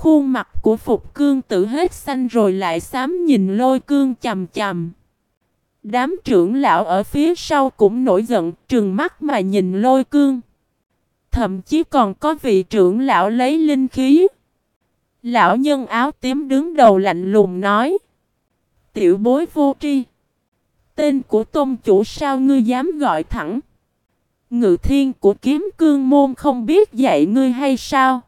Khuôn mặt của Phục Cương tử hết xanh rồi lại xám nhìn lôi cương chầm chầm. Đám trưởng lão ở phía sau cũng nổi giận, trừng mắt mà nhìn lôi cương. Thậm chí còn có vị trưởng lão lấy linh khí. Lão nhân áo tím đứng đầu lạnh lùng nói. Tiểu bối vô tri. Tên của tôn chủ sao ngươi dám gọi thẳng. Ngự thiên của kiếm cương môn không biết dạy ngươi hay sao.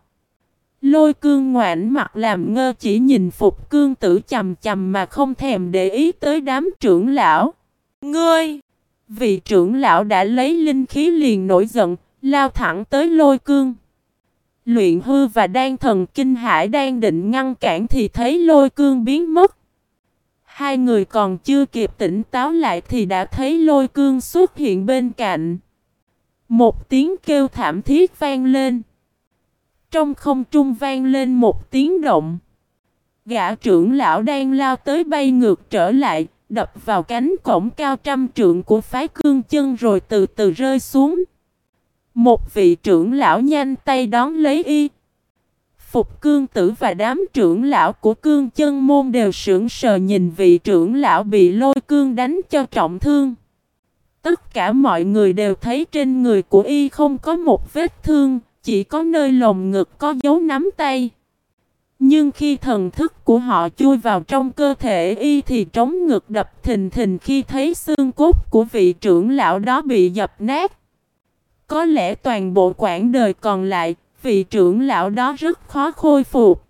Lôi cương ngoãn mặt làm ngơ chỉ nhìn phục cương tử chầm chầm mà không thèm để ý tới đám trưởng lão. Ngươi! Vị trưởng lão đã lấy linh khí liền nổi giận, lao thẳng tới lôi cương. Luyện hư và đan thần kinh hải đang định ngăn cản thì thấy lôi cương biến mất. Hai người còn chưa kịp tỉnh táo lại thì đã thấy lôi cương xuất hiện bên cạnh. Một tiếng kêu thảm thiết vang lên. Trong không trung vang lên một tiếng động. Gã trưởng lão đang lao tới bay ngược trở lại, đập vào cánh cổng cao trăm trượng của phái cương chân rồi từ từ rơi xuống. Một vị trưởng lão nhanh tay đón lấy y. Phục cương tử và đám trưởng lão của cương chân môn đều sững sờ nhìn vị trưởng lão bị lôi cương đánh cho trọng thương. Tất cả mọi người đều thấy trên người của y không có một vết thương, chỉ có nơi lồng ngực có dấu nắm tay. Nhưng khi thần thức của họ chui vào trong cơ thể y thì trống ngực đập thình thình khi thấy xương cốt của vị trưởng lão đó bị dập nát. Có lẽ toàn bộ quãng đời còn lại, vị trưởng lão đó rất khó khôi phục.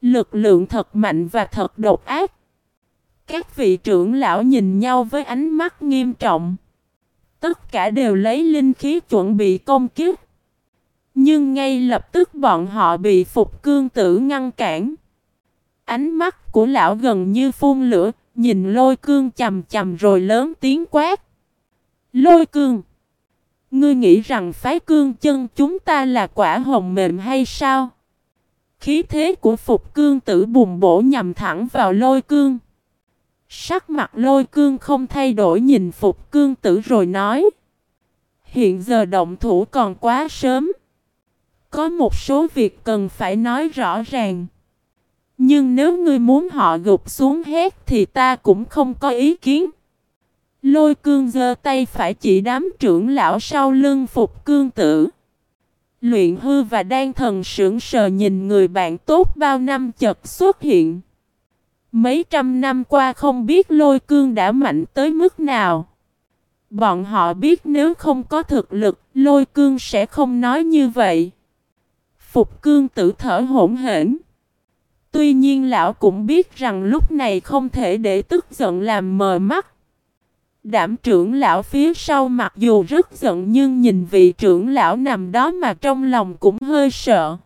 Lực lượng thật mạnh và thật độc ác. Các vị trưởng lão nhìn nhau với ánh mắt nghiêm trọng. Tất cả đều lấy linh khí chuẩn bị công kiếp. Nhưng ngay lập tức bọn họ bị phục cương tử ngăn cản. Ánh mắt của lão gần như phun lửa, nhìn lôi cương chầm chầm rồi lớn tiếng quát. Lôi cương! Ngươi nghĩ rằng phái cương chân chúng ta là quả hồng mềm hay sao? Khí thế của phục cương tử bùng bổ nhằm thẳng vào lôi cương. Sắc mặt lôi cương không thay đổi nhìn phục cương tử rồi nói. Hiện giờ động thủ còn quá sớm. Có một số việc cần phải nói rõ ràng. Nhưng nếu ngươi muốn họ gục xuống hết thì ta cũng không có ý kiến. Lôi cương giơ tay phải chỉ đám trưởng lão sau lưng phục cương tử. Luyện hư và đan thần sững sờ nhìn người bạn tốt bao năm chật xuất hiện. Mấy trăm năm qua không biết lôi cương đã mạnh tới mức nào. Bọn họ biết nếu không có thực lực, lôi cương sẽ không nói như vậy. Phục cương tử thở hỗn hển. Tuy nhiên lão cũng biết rằng lúc này không thể để tức giận làm mờ mắt. Đảm trưởng lão phía sau mặc dù rất giận nhưng nhìn vị trưởng lão nằm đó mà trong lòng cũng hơi sợ.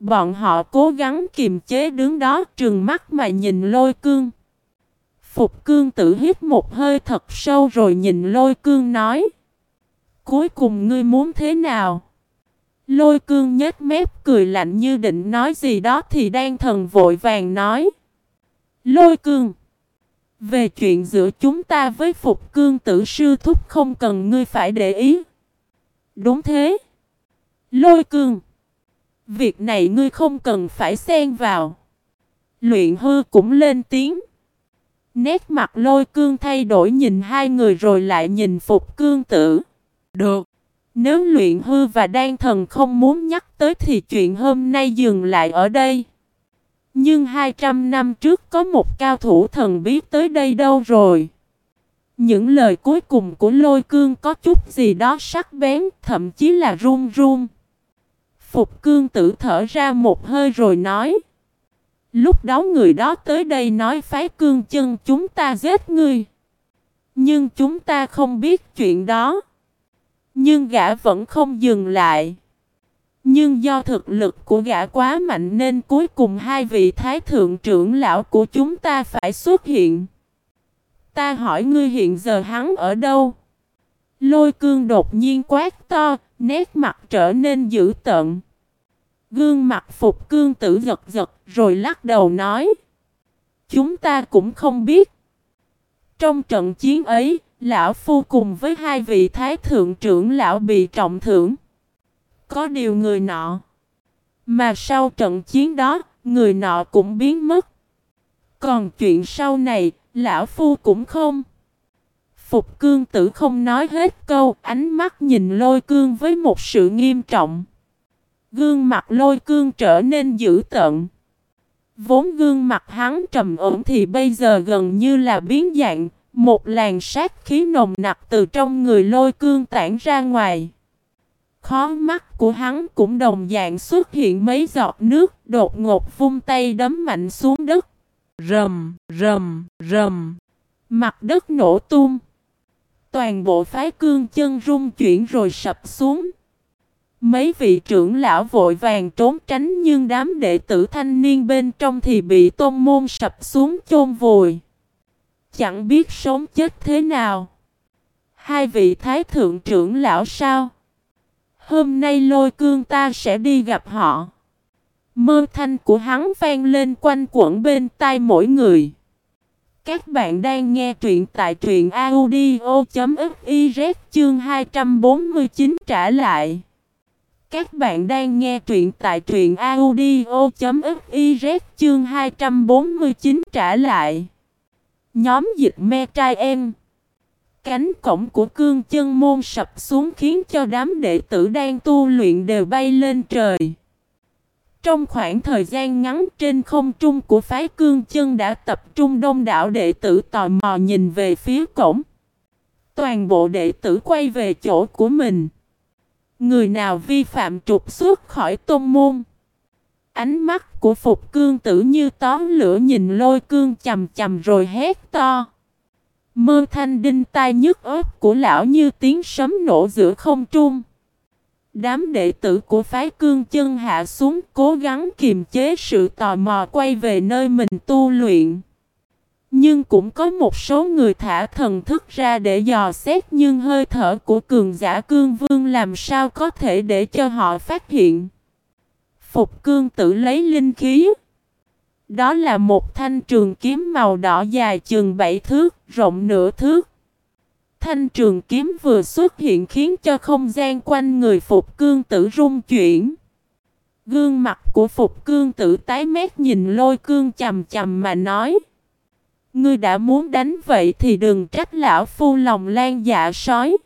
Bọn họ cố gắng kiềm chế đứng đó trừng mắt mà nhìn lôi cương. Phục cương tự hít một hơi thật sâu rồi nhìn lôi cương nói. Cuối cùng ngươi muốn thế nào? Lôi cương nhếch mép cười lạnh như định nói gì đó thì đang thần vội vàng nói. Lôi cương. Về chuyện giữa chúng ta với Phục Cương tử sư thúc không cần ngươi phải để ý. Đúng thế. Lôi cương. Việc này ngươi không cần phải xen vào. Luyện hư cũng lên tiếng. Nét mặt lôi cương thay đổi nhìn hai người rồi lại nhìn Phục Cương tử. Được. Nếu luyện hư và đan thần không muốn nhắc tới thì chuyện hôm nay dừng lại ở đây. Nhưng 200 năm trước có một cao thủ thần biết tới đây đâu rồi. Những lời cuối cùng của lôi cương có chút gì đó sắc bén, thậm chí là run run. Phục cương tử thở ra một hơi rồi nói. Lúc đó người đó tới đây nói phái cương chân chúng ta giết ngươi. Nhưng chúng ta không biết chuyện đó. Nhưng gã vẫn không dừng lại. Nhưng do thực lực của gã quá mạnh nên cuối cùng hai vị thái thượng trưởng lão của chúng ta phải xuất hiện. Ta hỏi ngươi hiện giờ hắn ở đâu? Lôi cương đột nhiên quát to, nét mặt trở nên dữ tợn. Gương mặt phục cương tử giật giật rồi lắc đầu nói. Chúng ta cũng không biết. Trong trận chiến ấy, lão phu cùng với hai vị thái thượng trưởng lão bị trọng thưởng. Có điều người nọ. Mà sau trận chiến đó, người nọ cũng biến mất. Còn chuyện sau này, lão phu cũng không. Phục cương tử không nói hết câu, ánh mắt nhìn lôi cương với một sự nghiêm trọng. Gương mặt lôi cương trở nên dữ tợn. Vốn gương mặt hắn trầm ổn thì bây giờ gần như là biến dạng, một làn sát khí nồng nặc từ trong người lôi cương tản ra ngoài. Khó mắt của hắn cũng đồng dạng xuất hiện mấy giọt nước, đột ngột vung tay đấm mạnh xuống đất. Rầm, rầm, rầm. Mặt đất nổ tung. Toàn bộ phái cương chân rung chuyển rồi sập xuống. Mấy vị trưởng lão vội vàng trốn tránh nhưng đám đệ tử thanh niên bên trong thì bị tôn môn sập xuống chôn vùi. Chẳng biết sống chết thế nào. Hai vị thái thượng trưởng lão sao? Hôm nay lôi cương ta sẽ đi gặp họ. Mơ thanh của hắn vang lên quanh quẩn bên tai mỗi người. Các bạn đang nghe truyện tại truyện audio.fiz chương 249 trả lại. Các bạn đang nghe truyện tại truyện audio.fiz chương 249 trả lại. Nhóm dịch me trai em. Cánh cổng của cương chân môn sập xuống khiến cho đám đệ tử đang tu luyện đều bay lên trời. Trong khoảng thời gian ngắn trên không trung của phái cương chân đã tập trung đông đảo đệ tử tò mò nhìn về phía cổng. Toàn bộ đệ tử quay về chỗ của mình. Người nào vi phạm trục xuất khỏi tôn môn. Ánh mắt của Phục Cương tử như tóm lửa nhìn lôi cương chầm chầm rồi hét to. Mơ thanh đinh tai nhức ớt của lão như tiếng sấm nổ giữa không trung. Đám đệ tử của phái cương chân hạ xuống cố gắng kiềm chế sự tò mò quay về nơi mình tu luyện. Nhưng cũng có một số người thả thần thức ra để dò xét nhưng hơi thở của cường giả cương vương làm sao có thể để cho họ phát hiện. Phục cương tử lấy linh khí. Đó là một thanh trường kiếm màu đỏ dài chừng bảy thước, rộng nửa thước. Thanh trường kiếm vừa xuất hiện khiến cho không gian quanh người Phục cương tử rung chuyển. Gương mặt của Phục cương tử tái mét nhìn lôi cương chầm chầm mà nói. Ngươi đã muốn đánh vậy thì đừng trách lão phu lòng lan dạ sói.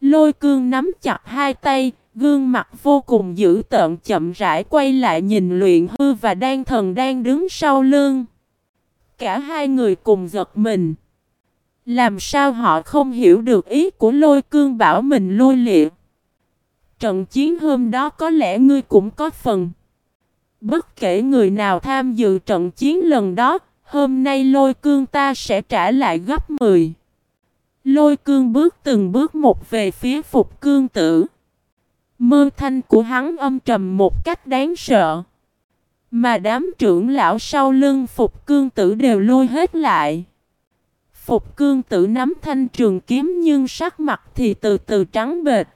Lôi cương nắm chặt hai tay, gương mặt vô cùng dữ tợn chậm rãi quay lại nhìn luyện hư và đan thần đang đứng sau lưng. Cả hai người cùng giật mình. Làm sao họ không hiểu được ý của lôi cương bảo mình lôi liệt. Trận chiến hôm đó có lẽ ngươi cũng có phần. Bất kể người nào tham dự trận chiến lần đó, Hôm nay lôi cương ta sẽ trả lại gấp 10. Lôi cương bước từng bước một về phía phục cương tử. Mơ thanh của hắn âm trầm một cách đáng sợ. Mà đám trưởng lão sau lưng phục cương tử đều lôi hết lại. Phục cương tử nắm thanh trường kiếm nhưng sắc mặt thì từ từ trắng bệt.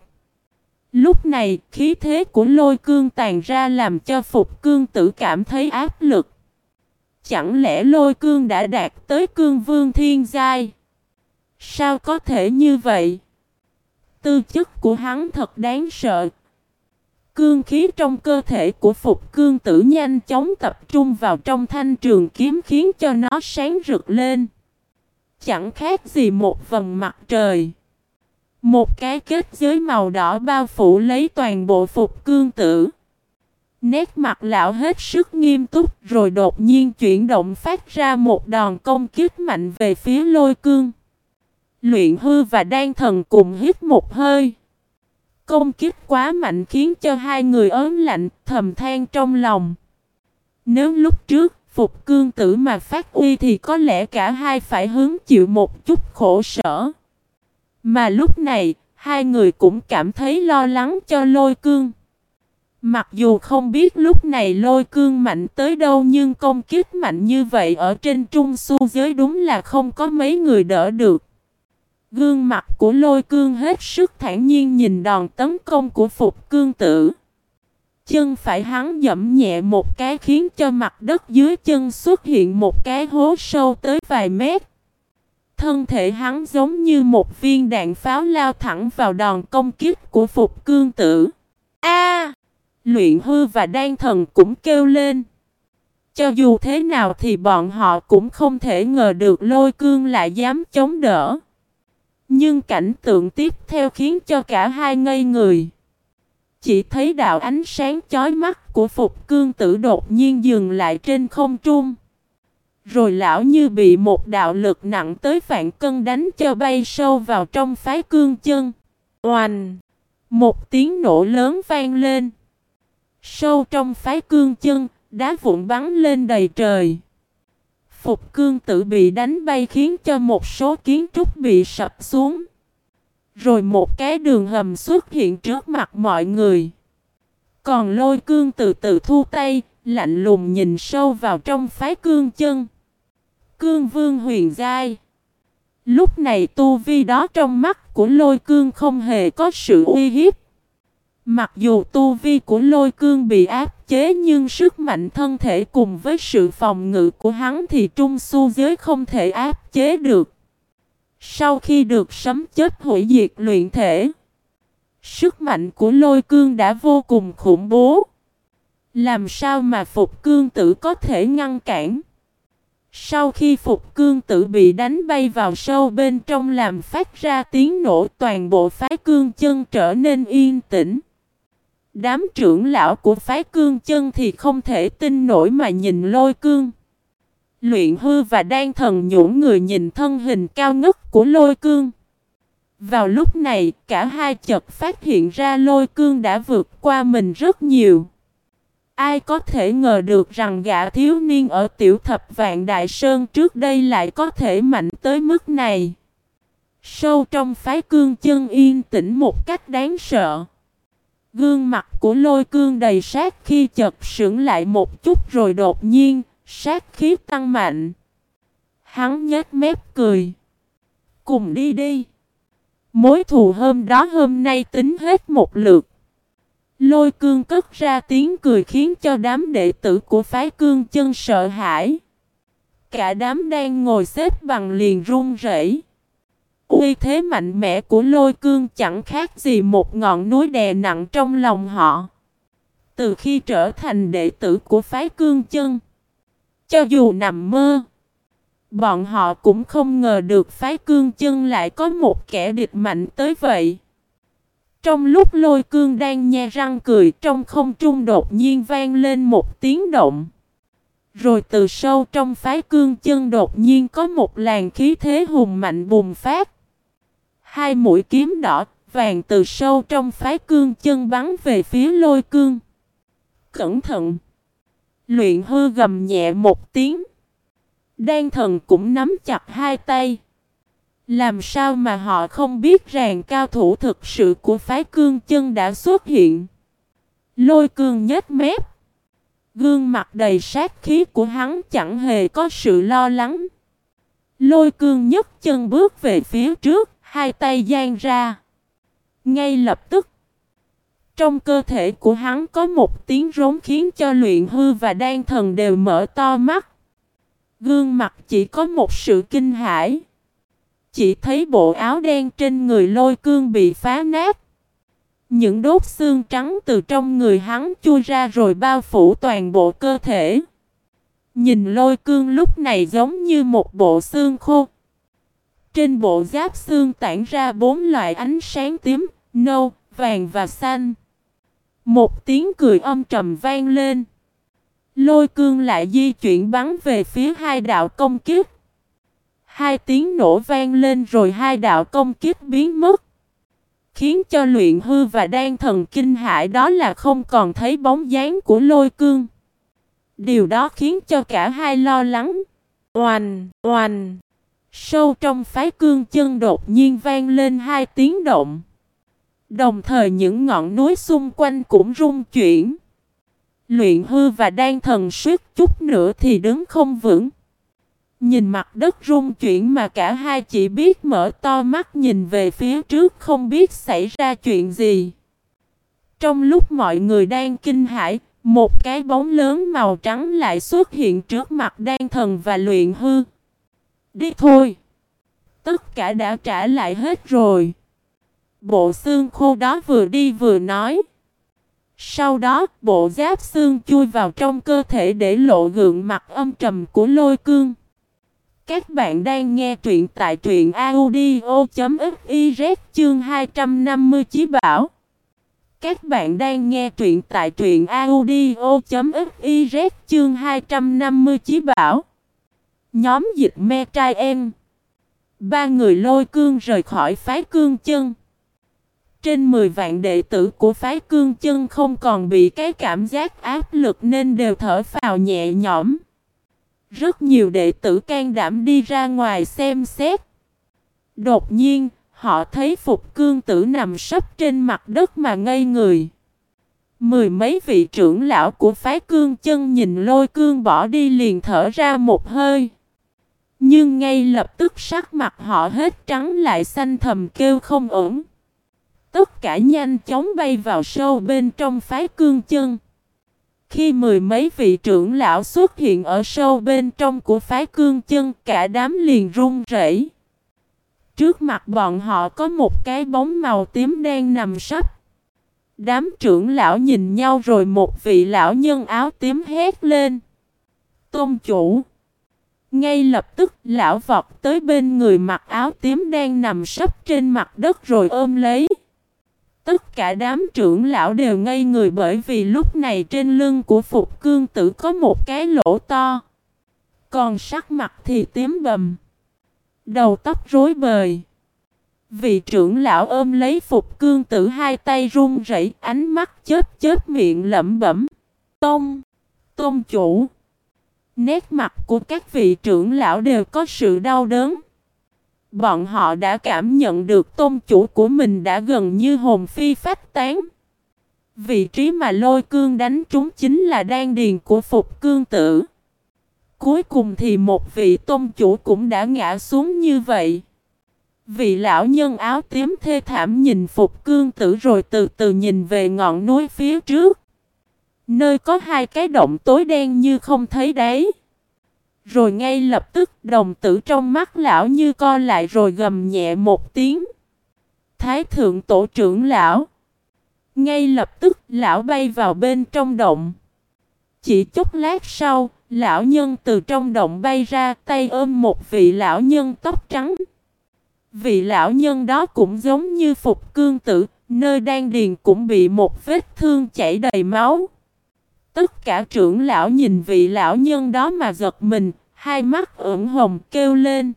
Lúc này, khí thế của lôi cương tàn ra làm cho phục cương tử cảm thấy áp lực. Chẳng lẽ lôi cương đã đạt tới cương vương thiên giai? Sao có thể như vậy? Tư chất của hắn thật đáng sợ. Cương khí trong cơ thể của Phục Cương Tử nhanh chóng tập trung vào trong thanh trường kiếm khiến cho nó sáng rực lên. Chẳng khác gì một vầng mặt trời. Một cái kết giới màu đỏ bao phủ lấy toàn bộ Phục Cương Tử. Nét mặt lão hết sức nghiêm túc rồi đột nhiên chuyển động phát ra một đòn công kích mạnh về phía lôi cương. Luyện hư và đan thần cùng hít một hơi. Công kích quá mạnh khiến cho hai người ớn lạnh thầm than trong lòng. Nếu lúc trước phục cương tử mà phát uy thì có lẽ cả hai phải hứng chịu một chút khổ sở. Mà lúc này, hai người cũng cảm thấy lo lắng cho lôi cương. Mặc dù không biết lúc này lôi cương mạnh tới đâu nhưng công kích mạnh như vậy ở trên trung su giới đúng là không có mấy người đỡ được. Gương mặt của lôi cương hết sức thản nhiên nhìn đòn tấn công của phục cương tử. Chân phải hắn dẫm nhẹ một cái khiến cho mặt đất dưới chân xuất hiện một cái hố sâu tới vài mét. Thân thể hắn giống như một viên đạn pháo lao thẳng vào đòn công kích của phục cương tử. A! Luyện hư và đan thần cũng kêu lên. Cho dù thế nào thì bọn họ cũng không thể ngờ được lôi cương lại dám chống đỡ. Nhưng cảnh tượng tiếp theo khiến cho cả hai ngây người. Chỉ thấy đạo ánh sáng chói mắt của Phục Cương Tử đột nhiên dừng lại trên không trung. Rồi lão như bị một đạo lực nặng tới vạn cân đánh cho bay sâu vào trong phái cương chân. Oành! Một tiếng nổ lớn vang lên. Sâu trong phái cương chân, đá vụn bắn lên đầy trời. Phục cương tử bị đánh bay khiến cho một số kiến trúc bị sập xuống. Rồi một cái đường hầm xuất hiện trước mặt mọi người. Còn lôi cương từ từ thu tay, lạnh lùng nhìn sâu vào trong phái cương chân. Cương vương huyền giai. Lúc này tu vi đó trong mắt của lôi cương không hề có sự uy hiếp. Mặc dù tu vi của lôi cương bị áp chế nhưng sức mạnh thân thể cùng với sự phòng ngự của hắn thì trung su giới không thể áp chế được. Sau khi được sấm chết hủy diệt luyện thể, sức mạnh của lôi cương đã vô cùng khủng bố. Làm sao mà phục cương tử có thể ngăn cản? Sau khi phục cương tử bị đánh bay vào sâu bên trong làm phát ra tiếng nổ toàn bộ phái cương chân trở nên yên tĩnh. Đám trưởng lão của phái cương chân thì không thể tin nổi mà nhìn lôi cương. Luyện hư và đan thần nhũng người nhìn thân hình cao ngất của lôi cương. Vào lúc này, cả hai chợt phát hiện ra lôi cương đã vượt qua mình rất nhiều. Ai có thể ngờ được rằng gã thiếu niên ở tiểu thập vạn đại sơn trước đây lại có thể mạnh tới mức này. Sâu trong phái cương chân yên tĩnh một cách đáng sợ. Gương mặt của lôi cương đầy sát khi chật sững lại một chút rồi đột nhiên, sát khí tăng mạnh. Hắn nhếch mép cười. Cùng đi đi. Mối thù hôm đó hôm nay tính hết một lượt. Lôi cương cất ra tiếng cười khiến cho đám đệ tử của phái cương chân sợ hãi. Cả đám đang ngồi xếp bằng liền run rẩy. Uy thế mạnh mẽ của lôi cương chẳng khác gì một ngọn núi đè nặng trong lòng họ. Từ khi trở thành đệ tử của phái cương chân, cho dù nằm mơ, bọn họ cũng không ngờ được phái cương chân lại có một kẻ địch mạnh tới vậy. Trong lúc lôi cương đang nhe răng cười trong không trung đột nhiên vang lên một tiếng động. Rồi từ sâu trong phái cương chân đột nhiên có một làn khí thế hùng mạnh bùng phát. Hai mũi kiếm đỏ, vàng từ sâu trong phái cương chân bắn về phía lôi cương. Cẩn thận! Luyện hư gầm nhẹ một tiếng. Đan thần cũng nắm chặt hai tay. Làm sao mà họ không biết rằng cao thủ thực sự của phái cương chân đã xuất hiện. Lôi cương nhếch mép. Gương mặt đầy sát khí của hắn chẳng hề có sự lo lắng. Lôi cương nhấc chân bước về phía trước, hai tay giang ra. Ngay lập tức, trong cơ thể của hắn có một tiếng rống khiến cho luyện hư và đan thần đều mở to mắt. Gương mặt chỉ có một sự kinh hãi. Chỉ thấy bộ áo đen trên người lôi cương bị phá nát. Những đốt xương trắng từ trong người hắn chui ra rồi bao phủ toàn bộ cơ thể. Nhìn lôi cương lúc này giống như một bộ xương khô. Trên bộ giáp xương tản ra bốn loại ánh sáng tím, nâu, vàng và xanh. Một tiếng cười âm trầm vang lên. Lôi cương lại di chuyển bắn về phía hai đạo công kiếp. Hai tiếng nổ vang lên rồi hai đạo công kiếp biến mất. Khiến cho luyện hư và đan thần kinh hại đó là không còn thấy bóng dáng của lôi cương. Điều đó khiến cho cả hai lo lắng. Oanh, oanh. Sâu trong phái cương chân đột nhiên vang lên hai tiếng động. Đồng thời những ngọn núi xung quanh cũng rung chuyển. Luyện hư và đan thần suýt chút nữa thì đứng không vững. Nhìn mặt đất rung chuyển mà cả hai chỉ biết mở to mắt nhìn về phía trước không biết xảy ra chuyện gì. Trong lúc mọi người đang kinh hãi, một cái bóng lớn màu trắng lại xuất hiện trước mặt đan thần và luyện hư. Đi thôi! Tất cả đã trả lại hết rồi. Bộ xương khô đó vừa đi vừa nói. Sau đó, bộ giáp xương chui vào trong cơ thể để lộ gượng mặt âm trầm của lôi cương. Các bạn đang nghe truyện tại truyện audio.fiz chương 250 chí bảo. Các bạn đang nghe truyện tại truyện audio.fiz chương 250 chí bảo. Nhóm dịch me trai em. Ba người lôi cương rời khỏi phái cương chân. Trên 10 vạn đệ tử của phái cương chân không còn bị cái cảm giác áp lực nên đều thở phào nhẹ nhõm. Rất nhiều đệ tử can đảm đi ra ngoài xem xét. Đột nhiên, họ thấy Phục Cương Tử nằm sấp trên mặt đất mà ngây người. Mười mấy vị trưởng lão của phái cương chân nhìn lôi cương bỏ đi liền thở ra một hơi. Nhưng ngay lập tức sắc mặt họ hết trắng lại xanh thầm kêu không ổn. Tất cả nhanh chóng bay vào sâu bên trong phái cương chân. Khi mười mấy vị trưởng lão xuất hiện ở sâu bên trong của phái cương chân, cả đám liền run rẩy. Trước mặt bọn họ có một cái bóng màu tím đen nằm sấp. Đám trưởng lão nhìn nhau rồi một vị lão nhân áo tím hét lên. Tôn chủ. Ngay lập tức lão vọt tới bên người mặc áo tím đang nằm sấp trên mặt đất rồi ôm lấy. Tất cả đám trưởng lão đều ngây người bởi vì lúc này trên lưng của Phục Cương Tử có một cái lỗ to. Còn sắc mặt thì tím bầm. Đầu tóc rối bời. Vị trưởng lão ôm lấy Phục Cương Tử hai tay run rẩy, ánh mắt chớp chớp miệng lẩm bẩm. Tôn! Tôn chủ! Nét mặt của các vị trưởng lão đều có sự đau đớn. Bọn họ đã cảm nhận được tôn chủ của mình đã gần như hồn phi phách tán. Vị trí mà lôi cương đánh trúng chính là đan điền của phục cương tử. Cuối cùng thì một vị tôn chủ cũng đã ngã xuống như vậy. Vị lão nhân áo tím thê thảm nhìn phục cương tử rồi từ từ nhìn về ngọn núi phía trước. Nơi có hai cái động tối đen như không thấy đấy. Rồi ngay lập tức đồng tử trong mắt lão như co lại rồi gầm nhẹ một tiếng. Thái thượng tổ trưởng lão. Ngay lập tức lão bay vào bên trong động. Chỉ chút lát sau, lão nhân từ trong động bay ra tay ôm một vị lão nhân tóc trắng. Vị lão nhân đó cũng giống như phục cương tử, nơi đang điền cũng bị một vết thương chảy đầy máu. Tất cả trưởng lão nhìn vị lão nhân đó mà giật mình, hai mắt ửng hồng kêu lên.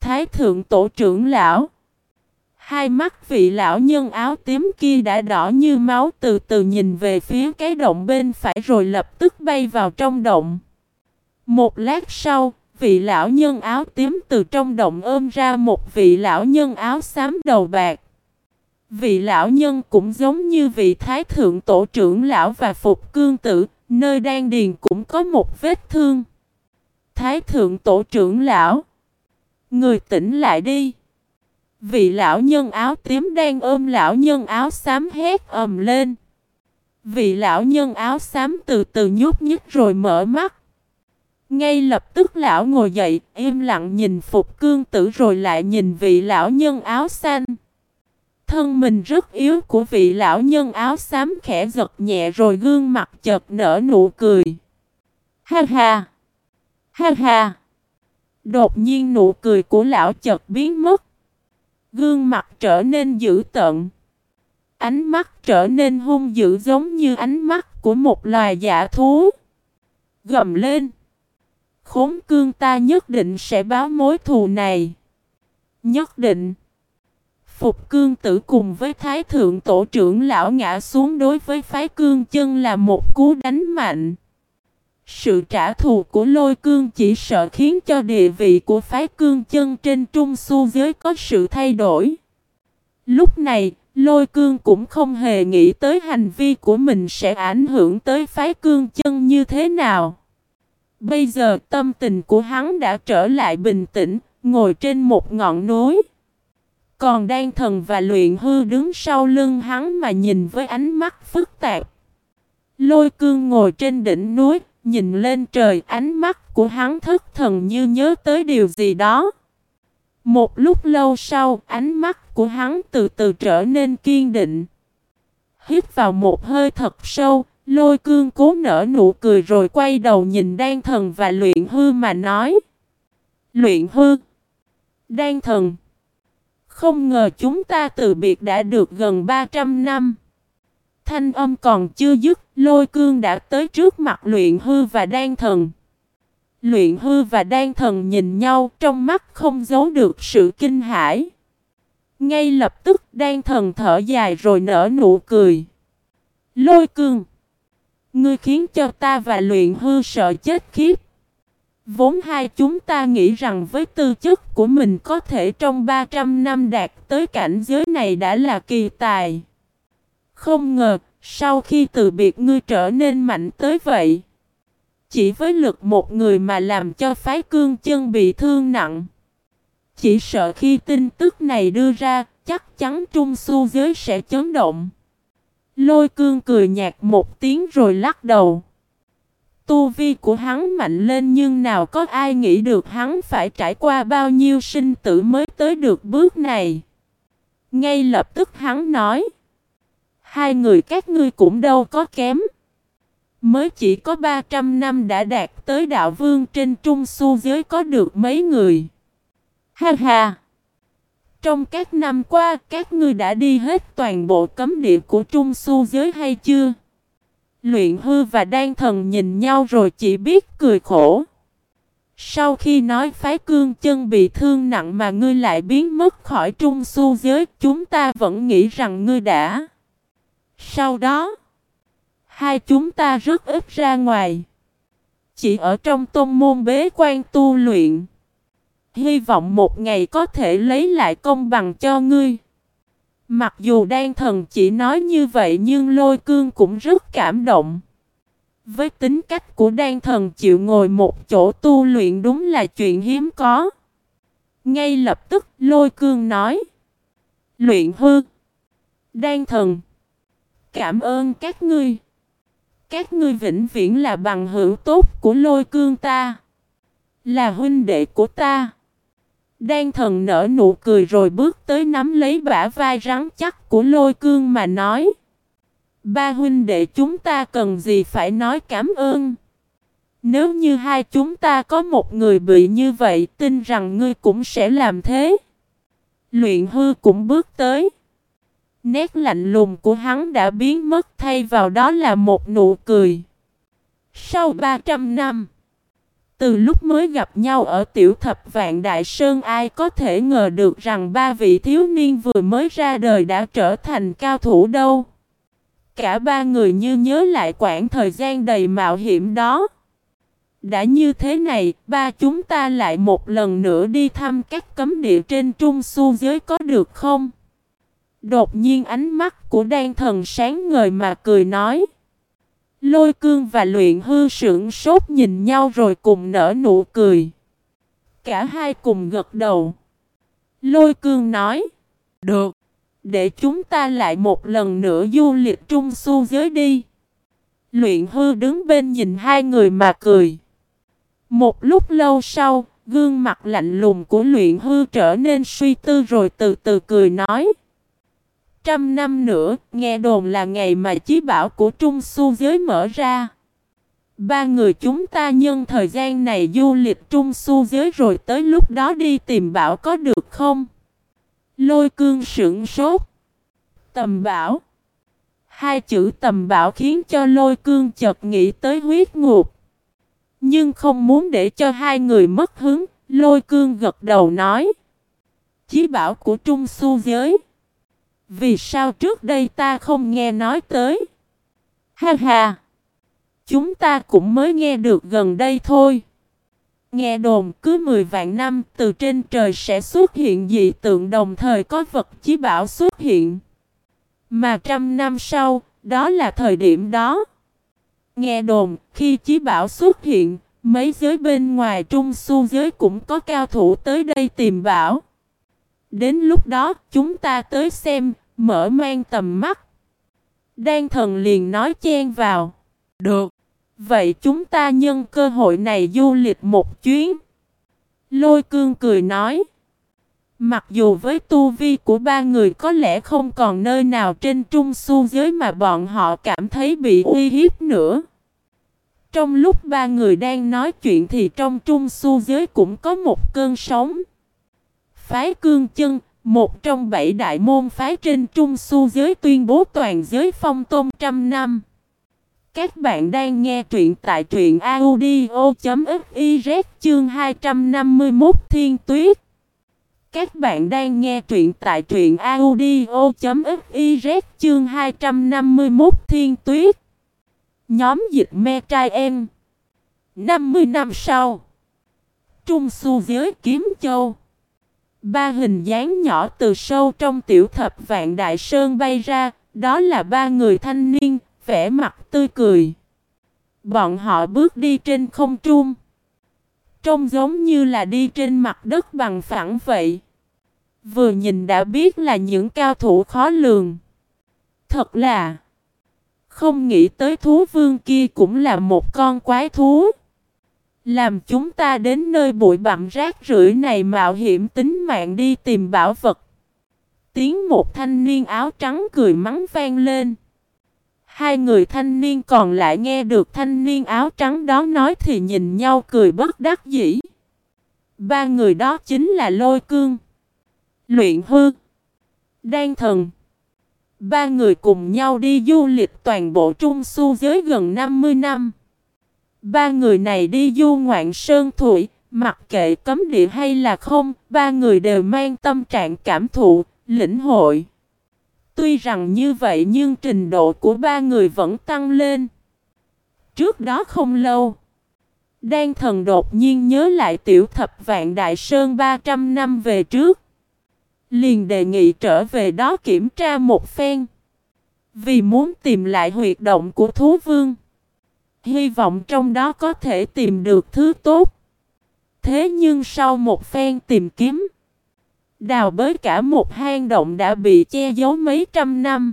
Thái thượng tổ trưởng lão. Hai mắt vị lão nhân áo tím kia đã đỏ như máu từ từ nhìn về phía cái động bên phải rồi lập tức bay vào trong động. Một lát sau, vị lão nhân áo tím từ trong động ôm ra một vị lão nhân áo xám đầu bạc. Vị lão nhân cũng giống như vị thái thượng tổ trưởng lão và phục cương tử, nơi đan điền cũng có một vết thương. Thái thượng tổ trưởng lão. Người tỉnh lại đi. Vị lão nhân áo tím đang ôm lão nhân áo xám hét ầm lên. Vị lão nhân áo xám từ từ nhúc nhích rồi mở mắt. Ngay lập tức lão ngồi dậy, im lặng nhìn Phục Cương Tử rồi lại nhìn vị lão nhân áo xanh. Thân mình rất yếu của vị lão nhân áo xám khẽ giật nhẹ rồi gương mặt chợt nở nụ cười. Ha ha! Ha ha! Đột nhiên nụ cười của lão chợt biến mất. Gương mặt trở nên dữ tợn. Ánh mắt trở nên hung dữ giống như ánh mắt của một loài giả thú. Gầm lên. Khốn cương ta nhất định sẽ báo mối thù này. Nhất định. Phục cương tử cùng với thái thượng tổ trưởng lão ngã xuống đối với phái cương chân là một cú đánh mạnh. Sự trả thù của lôi cương chỉ sợ khiến cho địa vị của phái cương chân trên trung su giới có sự thay đổi. Lúc này, lôi cương cũng không hề nghĩ tới hành vi của mình sẽ ảnh hưởng tới phái cương chân như thế nào. Bây giờ tâm tình của hắn đã trở lại bình tĩnh, ngồi trên một ngọn núi. Còn đang thần và luyện hư đứng sau lưng hắn mà nhìn với ánh mắt phức tạp. Lôi cương ngồi trên đỉnh núi, nhìn lên trời ánh mắt của hắn thất thần như nhớ tới điều gì đó. Một lúc lâu sau, ánh mắt của hắn từ từ trở nên kiên định. hít vào một hơi thật sâu, lôi cương cố nở nụ cười rồi quay đầu nhìn đan thần và luyện hư mà nói. Luyện hư, đan thần, không ngờ chúng ta từ biệt đã được gần 300 năm. Thanh âm còn chưa dứt, lôi cương đã tới trước mặt luyện hư và đan thần. Luyện hư và đan thần nhìn nhau trong mắt không giấu được sự kinh hãi. Ngay lập tức đan thần thở dài rồi nở nụ cười. Lôi cương. Ngươi khiến cho ta và luyện hư sợ chết khiếp. Vốn hai chúng ta nghĩ rằng với tư chất của mình có thể trong 300 năm đạt tới cảnh giới này đã là kỳ tài. Không ngờ, sau khi từ biệt ngươi trở nên mạnh tới vậy. Chỉ với lực một người mà làm cho phái cương chân bị thương nặng. Chỉ sợ khi tin tức này đưa ra, chắc chắn trung su giới sẽ chấn động. Lôi cương cười nhạt một tiếng rồi lắc đầu. Tu vi của hắn mạnh lên nhưng nào có ai nghĩ được hắn phải trải qua bao nhiêu sinh tử mới tới được bước này. Ngay lập tức hắn nói. Hai người các ngươi cũng đâu có kém. Mới chỉ có 300 năm đã đạt tới đạo vương trên trung su giới có được mấy người. Ha ha! Trong các năm qua, các ngươi đã đi hết toàn bộ cấm địa của trung su giới hay chưa? Luyện hư và đan thần nhìn nhau rồi chỉ biết cười khổ. Sau khi nói phái cương chân bị thương nặng mà ngươi lại biến mất khỏi trung su giới, chúng ta vẫn nghĩ rằng ngươi đã. Sau đó, hai chúng ta rất ít ra ngoài. Chỉ ở trong tôn môn bế quan tu luyện. Hy vọng một ngày có thể lấy lại công bằng cho ngươi. Mặc dù đan thần chỉ nói như vậy nhưng lôi cương cũng rất cảm động. Với tính cách của đan thần chịu ngồi một chỗ tu luyện đúng là chuyện hiếm có. Ngay lập tức, lôi cương nói. Luyện hư. Đan thần. Cảm ơn các ngươi. Các ngươi vĩnh viễn là bằng hữu tốt của lôi cương ta. Là huynh đệ của ta. Đan thần nở nụ cười rồi bước tới nắm lấy bả vai rắn chắc của lôi cương mà nói. Ba huynh đệ chúng ta cần gì phải nói cảm ơn. Nếu như hai chúng ta có một người bị như vậy tin rằng ngươi cũng sẽ làm thế. Luyện hư cũng bước tới. Nét lạnh lùng của hắn đã biến mất thay vào đó là một nụ cười. Sau 300 năm, từ lúc mới gặp nhau ở tiểu thập vạn Đại Sơn ai có thể ngờ được rằng ba vị thiếu niên vừa mới ra đời đã trở thành cao thủ đâu. Cả ba người như nhớ lại quãng thời gian đầy mạo hiểm đó. Đã như thế này, ba chúng ta lại một lần nữa đi thăm các cấm địa trên trung su giới có được không? Đột nhiên ánh mắt của đan thần sáng ngời mà cười nói. Lôi cương và luyện hư sững sốt nhìn nhau rồi cùng nở nụ cười. Cả hai cùng gật đầu. Lôi cương nói. Được. Để chúng ta lại một lần nữa du lịch trung su giới đi. Luyện hư đứng bên nhìn hai người mà cười. Một lúc lâu sau, gương mặt lạnh lùng của luyện hư trở nên suy tư rồi từ từ cười nói trăm năm nữa, nghe đồn là ngày mà chí bảo của Trung Su giới mở ra. Ba người chúng ta nhân thời gian này du lịch Trung Su giới rồi tới lúc đó đi tìm bảo có được không? Lôi cương sững sốt. Tầm bảo. Hai chữ tầm bảo khiến cho lôi cương chợt nghĩ tới huyết ngục. Nhưng không muốn để cho hai người mất hứng, lôi cương gật đầu nói. Chí bảo của Trung Su giới. Vì sao trước đây ta không nghe nói tới? Ha ha! Chúng ta cũng mới nghe được gần đây thôi. Nghe đồn cứ 10 vạn năm từ trên trời sẽ xuất hiện dị tượng đồng thời có vật chí bảo xuất hiện. Mà trăm năm sau, đó là thời điểm đó. Nghe đồn, khi chí bảo xuất hiện, mấy giới bên ngoài trung su giới cũng có cao thủ tới đây tìm bảo. Đến lúc đó chúng ta tới xem, mở mang tầm mắt. Đan thần liền nói chen vào. Được. Vậy chúng ta nhân cơ hội này du lịch một chuyến. Lôi cương cười nói. Mặc dù với tu vi của ba người có lẽ không còn nơi nào trên trung su giới mà bọn họ cảm thấy bị uy hiếp nữa. Trong lúc ba người đang nói chuyện thì trong trung su giới cũng có một cơn sóng. Phái cương chân, một trong bảy đại môn phái trên trung su giới tuyên bố toàn giới phong tôn trăm năm. Các bạn đang nghe truyện tại truyện audio.fiz chương 251 Thiên Tuyết. Các bạn đang nghe truyện tại truyện audio.fiz chương 251 Thiên Tuyết. Nhóm dịch me trai em. 50 năm sau. Trung su giới kiếm châu. Ba hình dáng nhỏ từ sâu trong tiểu thập vạn đại sơn bay ra. Đó là ba người thanh niên, vẻ mặt tươi cười. Bọn họ bước đi trên không trung. Trông giống như là đi trên mặt đất bằng phẳng vậy. Vừa nhìn đã biết là những cao thủ khó lường. Thật là không nghĩ tới thú vương kia cũng là một con quái thú. Làm chúng ta đến nơi bụi bặm rác rưởi này mạo hiểm tính mạng đi tìm bảo vật. Tiếng một thanh niên áo trắng cười mắng vang lên. Hai người thanh niên còn lại nghe được thanh niên áo trắng đó nói thì nhìn nhau cười bất đắc dĩ. Ba người đó chính là Lôi Cương, Luyện Hư, Đan Thần. Ba người cùng nhau đi du lịch toàn bộ Trung Su giới gần 50 năm. Ba người này đi du ngoạn sơn thủy, mặc kệ cấm địa hay là không, ba người đều mang tâm trạng cảm thụ, lĩnh hội. Tuy rằng như vậy nhưng trình độ của ba người vẫn tăng lên. Trước đó không lâu, Đan thần đột nhiên nhớ lại tiểu thập vạn đại sơn 300 năm về trước. Liền đề nghị trở về đó kiểm tra một phen. Vì muốn tìm lại huyệt động của thú vương. Hy vọng trong đó có thể tìm được thứ tốt. Thế nhưng sau một phen tìm kiếm. Đào bới cả một hang động đã bị che giấu mấy trăm năm.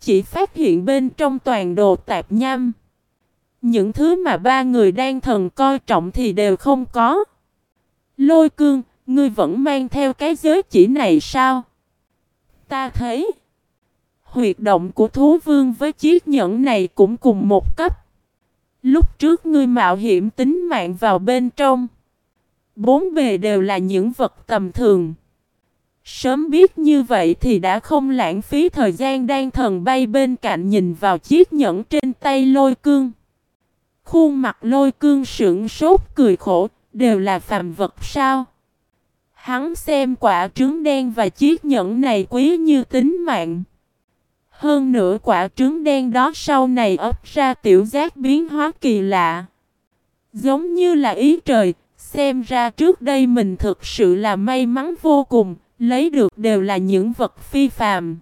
Chỉ phát hiện bên trong toàn đồ tạp nham. Những thứ mà ba người đang thần coi trọng thì đều không có. Lôi cương, ngươi vẫn mang theo cái giới chỉ này sao? Ta thấy. Huyệt động của thú vương với chiếc nhẫn này cũng cùng một cấp. Lúc trước ngươi mạo hiểm tính mạng vào bên trong. Bốn bề đều là những vật tầm thường. Sớm biết như vậy thì đã không lãng phí thời gian đang thần bay bên cạnh nhìn vào chiếc nhẫn trên tay lôi cương. Khuôn mặt lôi cương sững sốt cười khổ, đều là phàm vật sao? Hắn xem quả trứng đen và chiếc nhẫn này quý như tính mạng. Hơn nữa quả trứng đen đó sau này ấp ra tiểu giác biến hóa kỳ lạ. Giống như là ý trời, xem ra trước đây mình thực sự là may mắn vô cùng, lấy được đều là những vật phi phàm.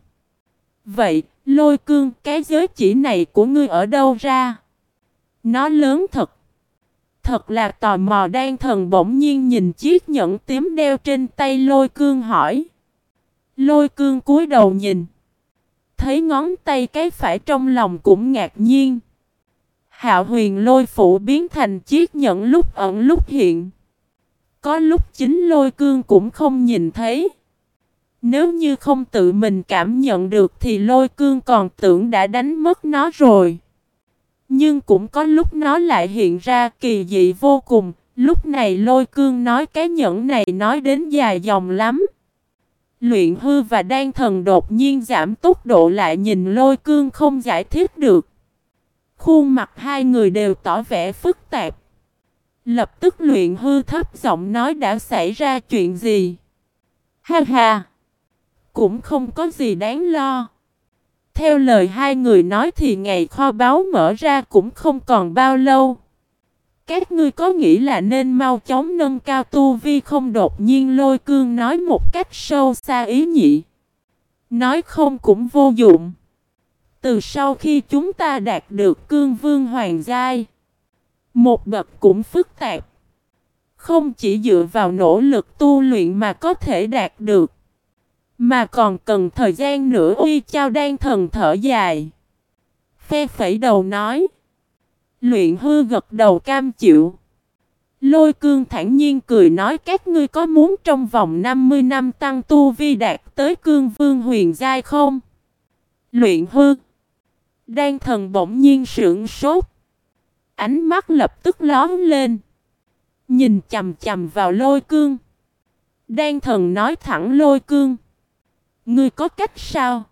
Vậy, lôi cương, cái giới chỉ này của ngươi ở đâu ra? Nó lớn thật. Thật là tò mò đang thần bỗng nhiên nhìn chiếc nhẫn tím đeo trên tay lôi cương hỏi. Lôi cương cúi đầu nhìn. Thấy ngón tay cái phải trong lòng cũng ngạc nhiên. Hạo huyền lôi phủ biến thành chiếc nhẫn lúc ẩn lúc hiện. Có lúc chính lôi cương cũng không nhìn thấy. Nếu như không tự mình cảm nhận được thì lôi cương còn tưởng đã đánh mất nó rồi. Nhưng cũng có lúc nó lại hiện ra kỳ dị vô cùng. Lúc này lôi cương nói cái nhẫn này nói đến dài dòng lắm. Luyện hư và đan thần đột nhiên giảm tốc độ lại nhìn lôi cương không giải thích được. Khuôn mặt hai người đều tỏ vẻ phức tạp. Lập tức luyện hư thấp giọng nói đã xảy ra chuyện gì. Ha ha! Cũng không có gì đáng lo. Theo lời hai người nói thì ngày kho báu mở ra cũng không còn bao lâu. Các ngươi có nghĩ là nên mau chóng nâng cao tu vi không đột nhiên lôi cương nói một cách sâu xa ý nhị. Nói không cũng vô dụng. Từ sau khi chúng ta đạt được cương vương hoàng giai, một bậc cũng phức tạp. Không chỉ dựa vào nỗ lực tu luyện mà có thể đạt được. Mà còn cần thời gian nữa uy trao đang thần thở dài. Phe phẩy đầu nói. Luyện hư gật đầu cam chịu. Lôi cương thản nhiên cười nói các ngươi có muốn trong vòng 50 năm tăng tu vi đạt tới cương vương huyền giai không? Luyện hư. Đan thần bỗng nhiên sưởng sốt. Ánh mắt lập tức lóm lên. Nhìn chầm chầm vào lôi cương. Đan thần nói thẳng lôi cương. Ngươi có cách sao?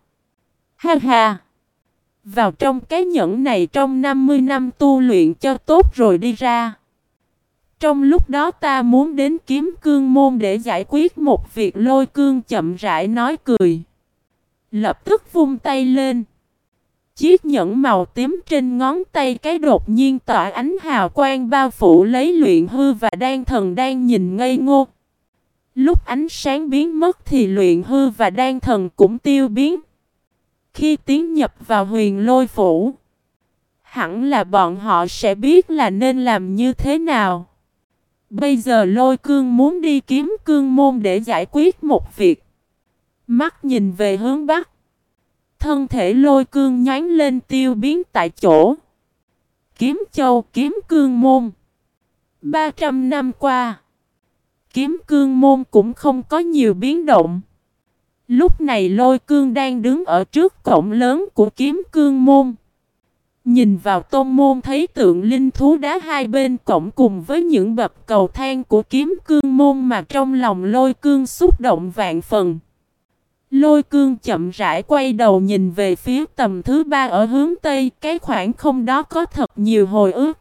Ha ha! Vào trong cái nhẫn này trong 50 năm tu luyện cho tốt rồi đi ra. Trong lúc đó ta muốn đến kiếm cương môn để giải quyết một việc lôi cương chậm rãi nói cười. Lập tức vung tay lên. Chiếc nhẫn màu tím trên ngón tay cái đột nhiên tỏa ánh hào quang bao phủ lấy luyện hư và đan thần đang nhìn ngây ngô. Lúc ánh sáng biến mất thì luyện hư và đan thần cũng tiêu biến. Khi tiến nhập vào huyền lôi phủ, hẳn là bọn họ sẽ biết là nên làm như thế nào. Bây giờ lôi cương muốn đi kiếm cương môn để giải quyết một việc. Mắt nhìn về hướng bắc. Thân thể lôi cương nhánh lên tiêu biến tại chỗ. Kiếm châu kiếm cương môn. 300 năm qua. Kiếm cương môn cũng không có nhiều biến động. Lúc này lôi cương đang đứng ở trước cổng lớn của kiếm cương môn. Nhìn vào tôn môn thấy tượng linh thú đá hai bên cổng cùng với những bậc cầu thang của kiếm cương môn mà trong lòng lôi cương xúc động vạn phần. Lôi cương chậm rãi quay đầu nhìn về phía tầm thứ ba ở hướng tây, cái khoảng không đó có thật nhiều hồi ức.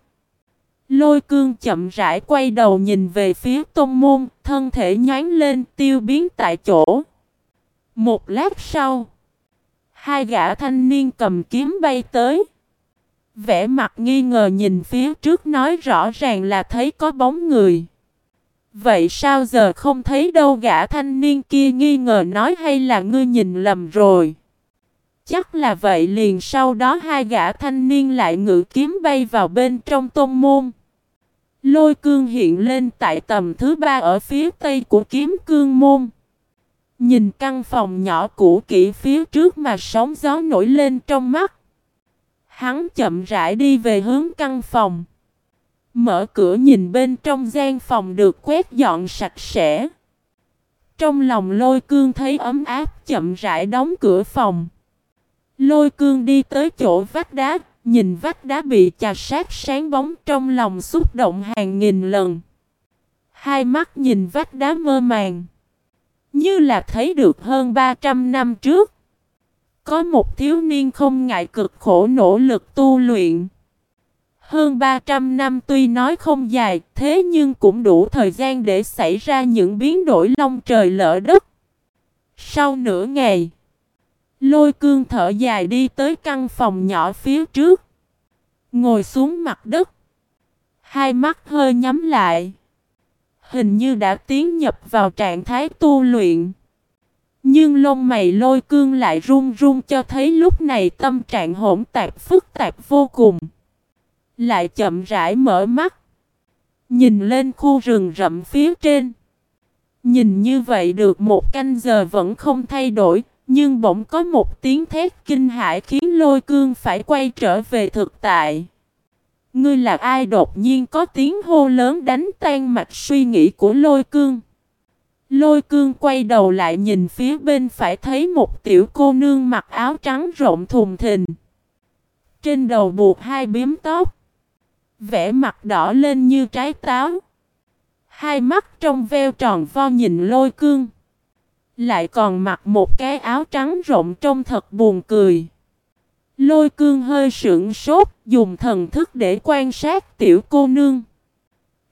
Lôi cương chậm rãi quay đầu nhìn về phía tôn môn, thân thể nhánh lên tiêu biến tại chỗ. Một lát sau, hai gã thanh niên cầm kiếm bay tới. Vẽ mặt nghi ngờ nhìn phía trước nói rõ ràng là thấy có bóng người. Vậy sao giờ không thấy đâu gã thanh niên kia nghi ngờ nói hay là ngươi nhìn lầm rồi. Chắc là vậy liền sau đó hai gã thanh niên lại ngự kiếm bay vào bên trong tôn môn. Lôi cương hiện lên tại tầm thứ ba ở phía tây của kiếm cương môn. Nhìn căn phòng nhỏ cũ kỹ phía trước mà sóng gió nổi lên trong mắt. Hắn chậm rãi đi về hướng căn phòng. Mở cửa nhìn bên trong gian phòng được quét dọn sạch sẽ. Trong lòng lôi cương thấy ấm áp chậm rãi đóng cửa phòng. Lôi cương đi tới chỗ vách đá, nhìn vách đá bị chà sát sáng bóng trong lòng xúc động hàng nghìn lần. Hai mắt nhìn vách đá mơ màng. Như là thấy được hơn 300 năm trước. Có một thiếu niên không ngại cực khổ nỗ lực tu luyện. Hơn 300 năm tuy nói không dài, thế nhưng cũng đủ thời gian để xảy ra những biến đổi long trời lỡ đất. Sau nửa ngày, lôi cương thở dài đi tới căn phòng nhỏ phía trước. Ngồi xuống mặt đất. Hai mắt hơi nhắm lại. Hình như đã tiến nhập vào trạng thái tu luyện. Nhưng lông mày lôi cương lại run run cho thấy lúc này tâm trạng hỗn tạp, phức tạp vô cùng. Lại chậm rãi mở mắt. Nhìn lên khu rừng rậm phía trên. Nhìn như vậy được một canh giờ vẫn không thay đổi. Nhưng bỗng có một tiếng thét kinh hãi khiến lôi cương phải quay trở về thực tại. Ngươi là ai đột nhiên có tiếng hô lớn đánh tan mạch suy nghĩ của lôi cương. Lôi cương quay đầu lại nhìn phía bên phải thấy một tiểu cô nương mặc áo trắng rộng thùng thình. Trên đầu buộc hai biếm tóc. Vẽ mặt đỏ lên như trái táo. Hai mắt trong veo tròn vo nhìn lôi cương. Lại còn mặc một cái áo trắng rộng trông thật buồn cười. Lôi cương hơi sững sốt, dùng thần thức để quan sát tiểu cô nương.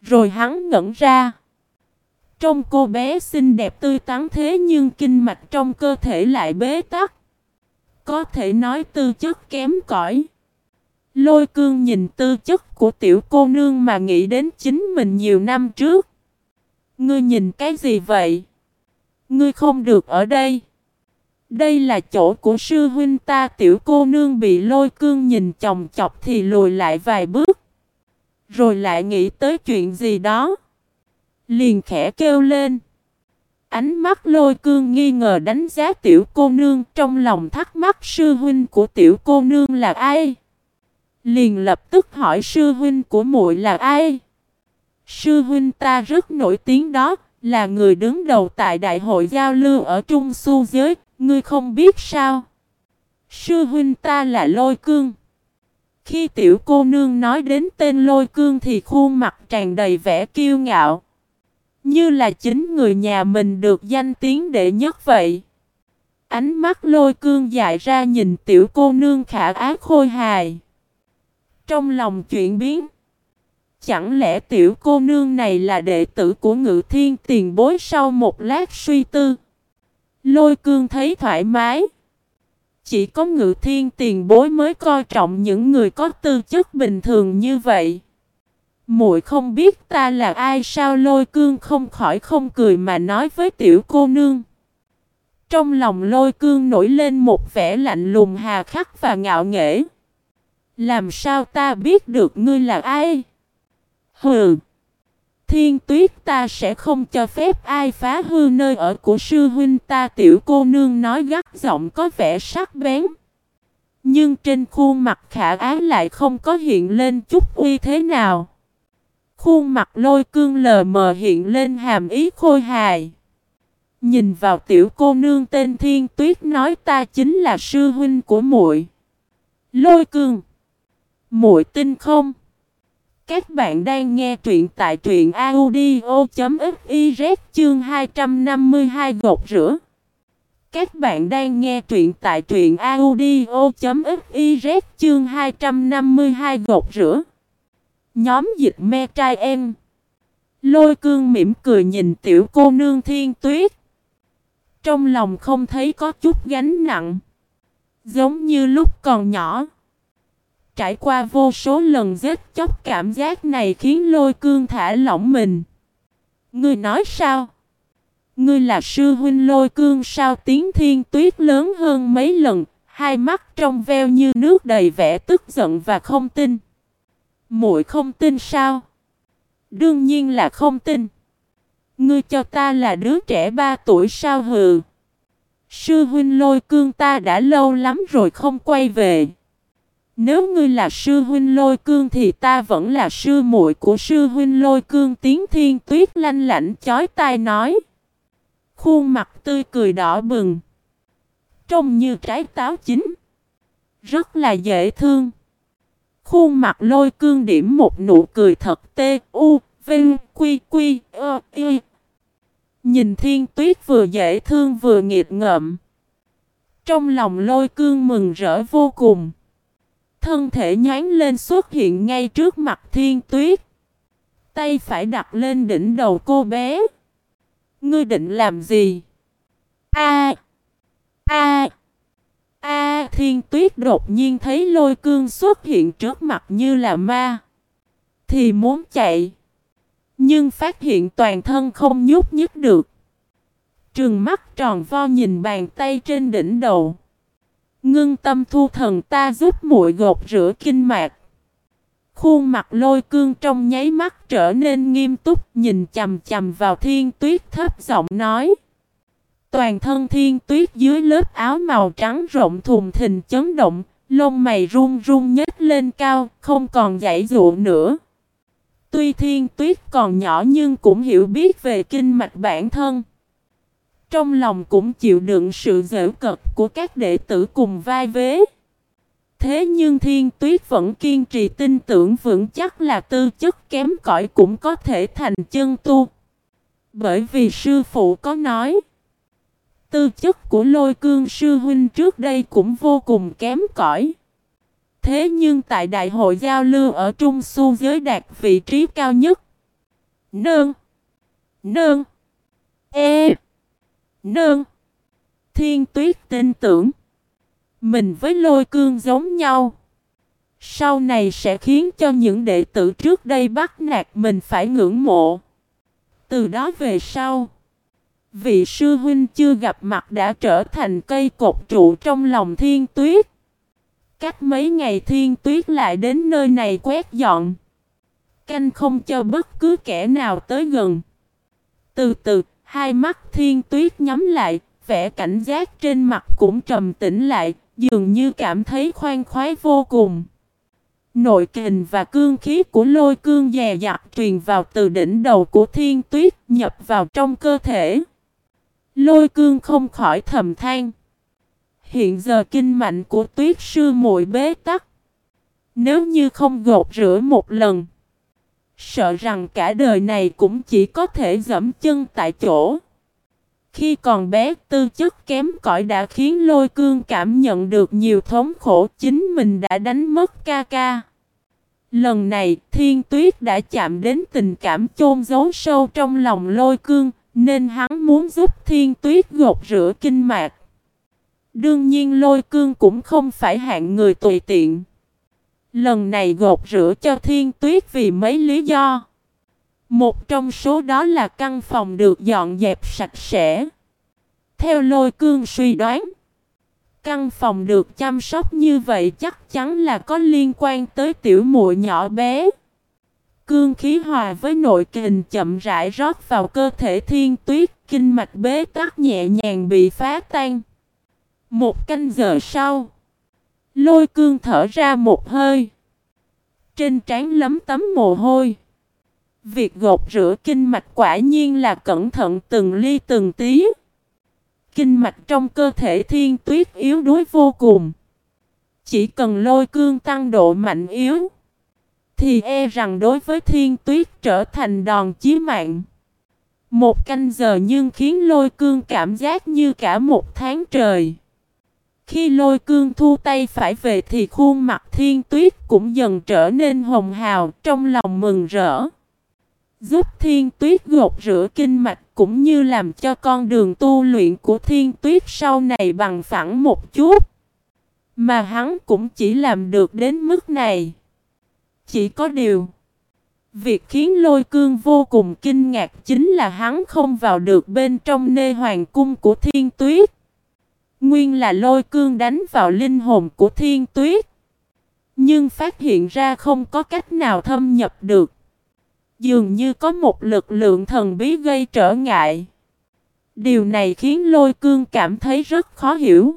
Rồi hắn ngẩn ra. Trong cô bé xinh đẹp tươi tắn thế nhưng kinh mạch trong cơ thể lại bế tắc. Có thể nói tư chất kém cỏi. Lôi cương nhìn tư chất của tiểu cô nương mà nghĩ đến chính mình nhiều năm trước. Ngươi nhìn cái gì vậy? Ngươi không được ở đây. Đây là chỗ của sư huynh ta tiểu cô nương bị lôi cương nhìn chồng chọc thì lùi lại vài bước. Rồi lại nghĩ tới chuyện gì đó. Liền khẽ kêu lên. Ánh mắt lôi cương nghi ngờ đánh giá tiểu cô nương trong lòng thắc mắc sư huynh của tiểu cô nương là ai. Liền lập tức hỏi sư huynh của muội là ai. Sư huynh ta rất nổi tiếng đó, là người đứng đầu tại đại hội giao lưu ở Trung Su giới, ngươi không biết sao? Sư huynh ta là Lôi Cương. Khi tiểu cô nương nói đến tên Lôi Cương thì khuôn mặt tràn đầy vẻ kiêu ngạo. Như là chính người nhà mình được danh tiếng đệ nhất vậy. Ánh mắt Lôi Cương dại ra nhìn tiểu cô nương khả ác khôi hài. Trong lòng chuyện biến. Chẳng lẽ tiểu cô nương này là đệ tử của ngự thiên tiền bối sau một lát suy tư. Lôi cương thấy thoải mái. Chỉ có ngự thiên tiền bối mới coi trọng những người có tư chất bình thường như vậy. muội không biết ta là ai, sao lôi cương không khỏi không cười mà nói với tiểu cô nương. Trong lòng lôi cương nổi lên một vẻ lạnh lùng hà khắc và ngạo nghễ. Làm sao ta biết được ngươi là ai? Hừ! Thiên tuyết ta sẽ không cho phép ai phá hư nơi ở của sư huynh ta, tiểu cô nương nói gắt giọng có vẻ sắc bén. Nhưng trên khuôn mặt khả ái lại không có hiện lên chút uy thế nào. Khuôn mặt lôi cương lờ mờ hiện lên hàm ý khôi hài. Nhìn vào tiểu cô nương tên Thiên Tuyết nói ta chính là sư huynh của muội. Lôi cương. muội tin không? Các bạn đang nghe truyện tại truyện audio.fiz chương 252 gột rửa. Các bạn đang nghe truyện tại truyện audio.fiz chương 252 gột rửa. Nhóm dịch me trai em. Lôi cương mỉm cười nhìn tiểu cô nương thiên tuyết. Trong lòng không thấy có chút gánh nặng. Giống như lúc còn nhỏ. Trải qua vô số lần giết chóc cảm giác này khiến lôi cương thả lỏng mình. Ngươi nói sao? Ngươi là sư huynh lôi cương sao tiếng thiên tuyết lớn hơn mấy lần, hai mắt trong veo như nước đầy vẻ tức giận và không tin. muội không tin sao? Đương nhiên là không tin. Ngươi cho ta là đứa trẻ ba tuổi sao hừ? Sư huynh lôi cương ta đã lâu lắm rồi không quay về. Nếu ngươi là sư huynh lôi cương thì ta vẫn là sư muội của sư huynh lôi cương tiếng thiên tuyết lanh lảnh chói tai nói. Khuôn mặt tươi cười đỏ bừng. Trông như trái táo chín. Rất là dễ thương. Khuôn mặt lôi cương điểm một nụ cười thật tê u, vinh, quy, quy, ơ, y. Nhìn thiên tuyết vừa dễ thương vừa nghiệt ngợm. Trong lòng lôi cương mừng rỡ vô cùng. Thân thể nhán lên xuất hiện ngay trước mặt thiên tuyết. Tay phải đặt lên đỉnh đầu cô bé. Ngươi định làm gì? A A A, thiên tuyết đột nhiên thấy lôi cương xuất hiện trước mặt như là ma. Thì muốn chạy. Nhưng phát hiện toàn thân không nhúc nhích được. Trừng mắt tròn vo nhìn bàn tay trên đỉnh đầu. Ngưng tâm thu thần ta giúp muội gột rửa kinh mạch. Khuôn mặt lôi cương trong nháy mắt trở nên nghiêm túc nhìn chầm chầm vào thiên tuyết thấp giọng nói. Toàn thân thiên tuyết dưới lớp áo màu trắng rộng thùng thình chấn động, lông mày run run nhếch lên cao, không còn dãy dụ nữa. Tuy thiên tuyết còn nhỏ nhưng cũng hiểu biết về kinh mạch bản thân. Trong lòng cũng chịu đựng sự dễ cật của các đệ tử cùng vai vế. Thế nhưng thiên tuyết vẫn kiên trì tin tưởng vững chắc là tư chất kém cỏi cũng có thể thành chân tu. Bởi vì sư phụ có nói. Tư chất của lôi cương sư huynh trước đây cũng vô cùng kém cỏi. Thế nhưng tại đại hội giao lưu ở Trung Su giới đạt vị trí cao nhất. Nương. Nương. E. Nương. Thiên tuyết tin tưởng. Mình với lôi cương giống nhau. Sau này sẽ khiến cho những đệ tử trước đây bắt nạt mình phải ngưỡng mộ. Từ đó về sau. Vị sư huynh chưa gặp mặt đã trở thành cây cột trụ trong lòng thiên tuyết. Cách mấy ngày thiên tuyết lại đến nơi này quét dọn. Canh không cho bất cứ kẻ nào tới gần. Từ từ, hai mắt thiên tuyết nhắm lại, vẻ cảnh giác trên mặt cũng trầm tĩnh lại, dường như cảm thấy khoan khoái vô cùng. Nội kình và cương khí của lôi cương dè dặt truyền vào từ đỉnh đầu của thiên tuyết nhập vào trong cơ thể. Lôi cương không khỏi thầm than. Hiện giờ kinh mạnh của tuyết sư muội bế tắc. Nếu như không gột rửa một lần. Sợ rằng cả đời này cũng chỉ có thể dẫm chân tại chỗ. Khi còn bé, tư chất kém cỏi đã khiến lôi cương cảm nhận được nhiều thống khổ, chính mình đã đánh mất ca ca. Lần này, thiên tuyết đã chạm đến tình cảm chôn giấu sâu trong lòng lôi cương, nên hắn muốn giúp thiên tuyết gột rửa kinh mạc. Đương nhiên lôi cương cũng không phải hạng người tùy tiện. Lần này gột rửa cho thiên tuyết vì mấy lý do. Một trong số đó là căn phòng được dọn dẹp sạch sẽ. Theo lôi cương suy đoán, căn phòng được chăm sóc như vậy chắc chắn là có liên quan tới tiểu muội nhỏ bé. Cương khí hòa với nội kình chậm rãi rót vào cơ thể thiên tuyết, kinh mạch bế tắc nhẹ nhàng bị phá tan. Một canh giờ sau, lôi cương thở ra một hơi. Trên trán lấm tấm mồ hôi. Việc gột rửa kinh mạch quả nhiên là cẩn thận từng ly từng tí. Kinh mạch trong cơ thể thiên tuyết yếu đuối vô cùng. Chỉ cần lôi cương tăng độ mạnh yếu. Thì e rằng đối với thiên tuyết trở thành đòn chí mạng. Một canh giờ nhưng khiến lôi cương cảm giác như cả một tháng trời. Khi lôi cương thu tay phải về thì khuôn mặt thiên tuyết cũng dần trở nên hồng hào, trong lòng mừng rỡ. Giúp thiên tuyết gột rửa kinh mạch cũng như làm cho con đường tu luyện của thiên tuyết sau này bằng phẳng một chút. Mà hắn cũng chỉ làm được đến mức này. Chỉ có điều. Việc khiến lôi cương vô cùng kinh ngạc chính là hắn không vào được bên trong nê hoàng cung của thiên tuyết. Nguyên là lôi cương đánh vào linh hồn của thiên tuyết. Nhưng phát hiện ra không có cách nào thâm nhập được. Dường như có một lực lượng thần bí gây trở ngại. Điều này khiến lôi cương cảm thấy rất khó hiểu.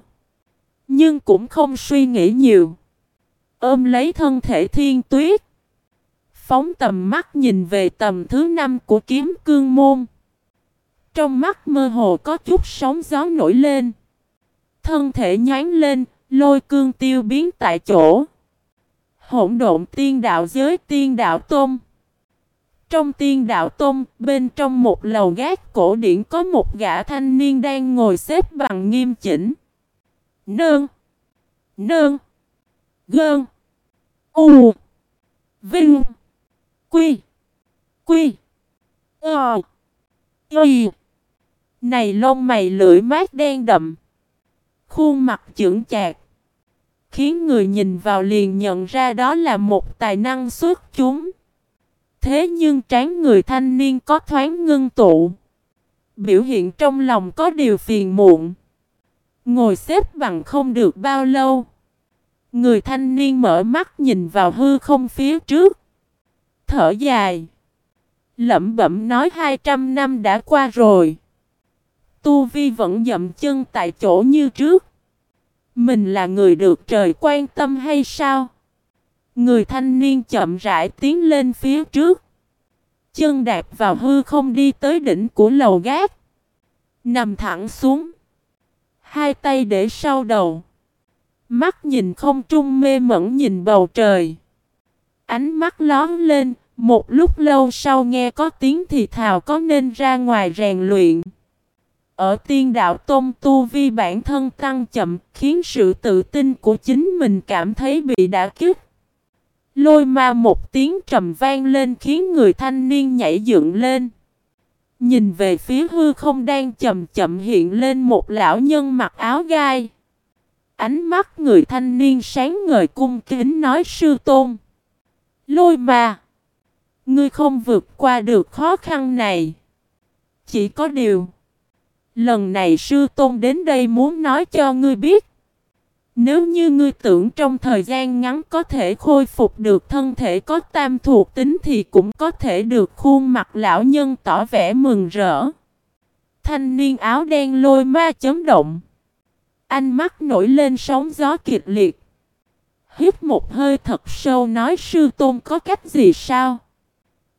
Nhưng cũng không suy nghĩ nhiều. Ôm lấy thân thể thiên tuyết. Phóng tầm mắt nhìn về tầm thứ năm của kiếm cương môn. Trong mắt mơ hồ có chút sóng gió nổi lên. Thân thể nhán lên, lôi cương tiêu biến tại chỗ. Hỗn độn tiên đạo giới tiên đạo tôn. Trong tiên đạo tôn, bên trong một lầu gác cổ điển có một gã thanh niên đang ngồi xếp bằng nghiêm chỉnh. Nương. Nương. Gơn. U. Vinh. Quy. Quy. Ờ. Y. Này lông mày lưỡi mát đen đậm. Khuôn mặt chững chạc. Khiến người nhìn vào liền nhận ra đó là một tài năng xuất chúng. Thế nhưng trán người thanh niên có thoáng ngưng tụ. Biểu hiện trong lòng có điều phiền muộn. Ngồi xếp bằng không được bao lâu. Người thanh niên mở mắt nhìn vào hư không phía trước. Thở dài. Lẩm bẩm nói 200 năm đã qua rồi. Tu Vi vẫn dậm chân tại chỗ như trước. Mình là người được trời quan tâm hay sao? Người thanh niên chậm rãi tiến lên phía trước. Chân đạp vào hư không đi tới đỉnh của lầu gác. Nằm thẳng xuống. Hai tay để sau đầu. Mắt nhìn không trung mê mẩn nhìn bầu trời. Ánh mắt lón lên. Một lúc lâu sau nghe có tiếng thì thào có nên ra ngoài rèn luyện. Ở tiên đạo tôn tu vi bản thân tăng chậm, khiến sự tự tin của chính mình cảm thấy bị đả kích. Lôi ma một tiếng trầm vang lên khiến người thanh niên nhảy dựng lên. Nhìn về phía hư không đang chậm chậm hiện lên một lão nhân mặc áo gai. Ánh mắt người thanh niên sáng ngời cung kính nói, sư tôn. Lôi ma. Ngươi không vượt qua được khó khăn này. Chỉ có điều. Lần này sư tôn đến đây muốn nói cho ngươi biết. Nếu như ngươi tưởng trong thời gian ngắn có thể khôi phục được thân thể có tam thuộc tính thì cũng có thể được khuôn mặt lão nhân tỏ vẻ mừng rỡ. Thanh niên áo đen lôi ma chấn động. Anh mắt nổi lên sóng gió kịch liệt. Hít một hơi thật sâu nói sư tôn có cách gì sao?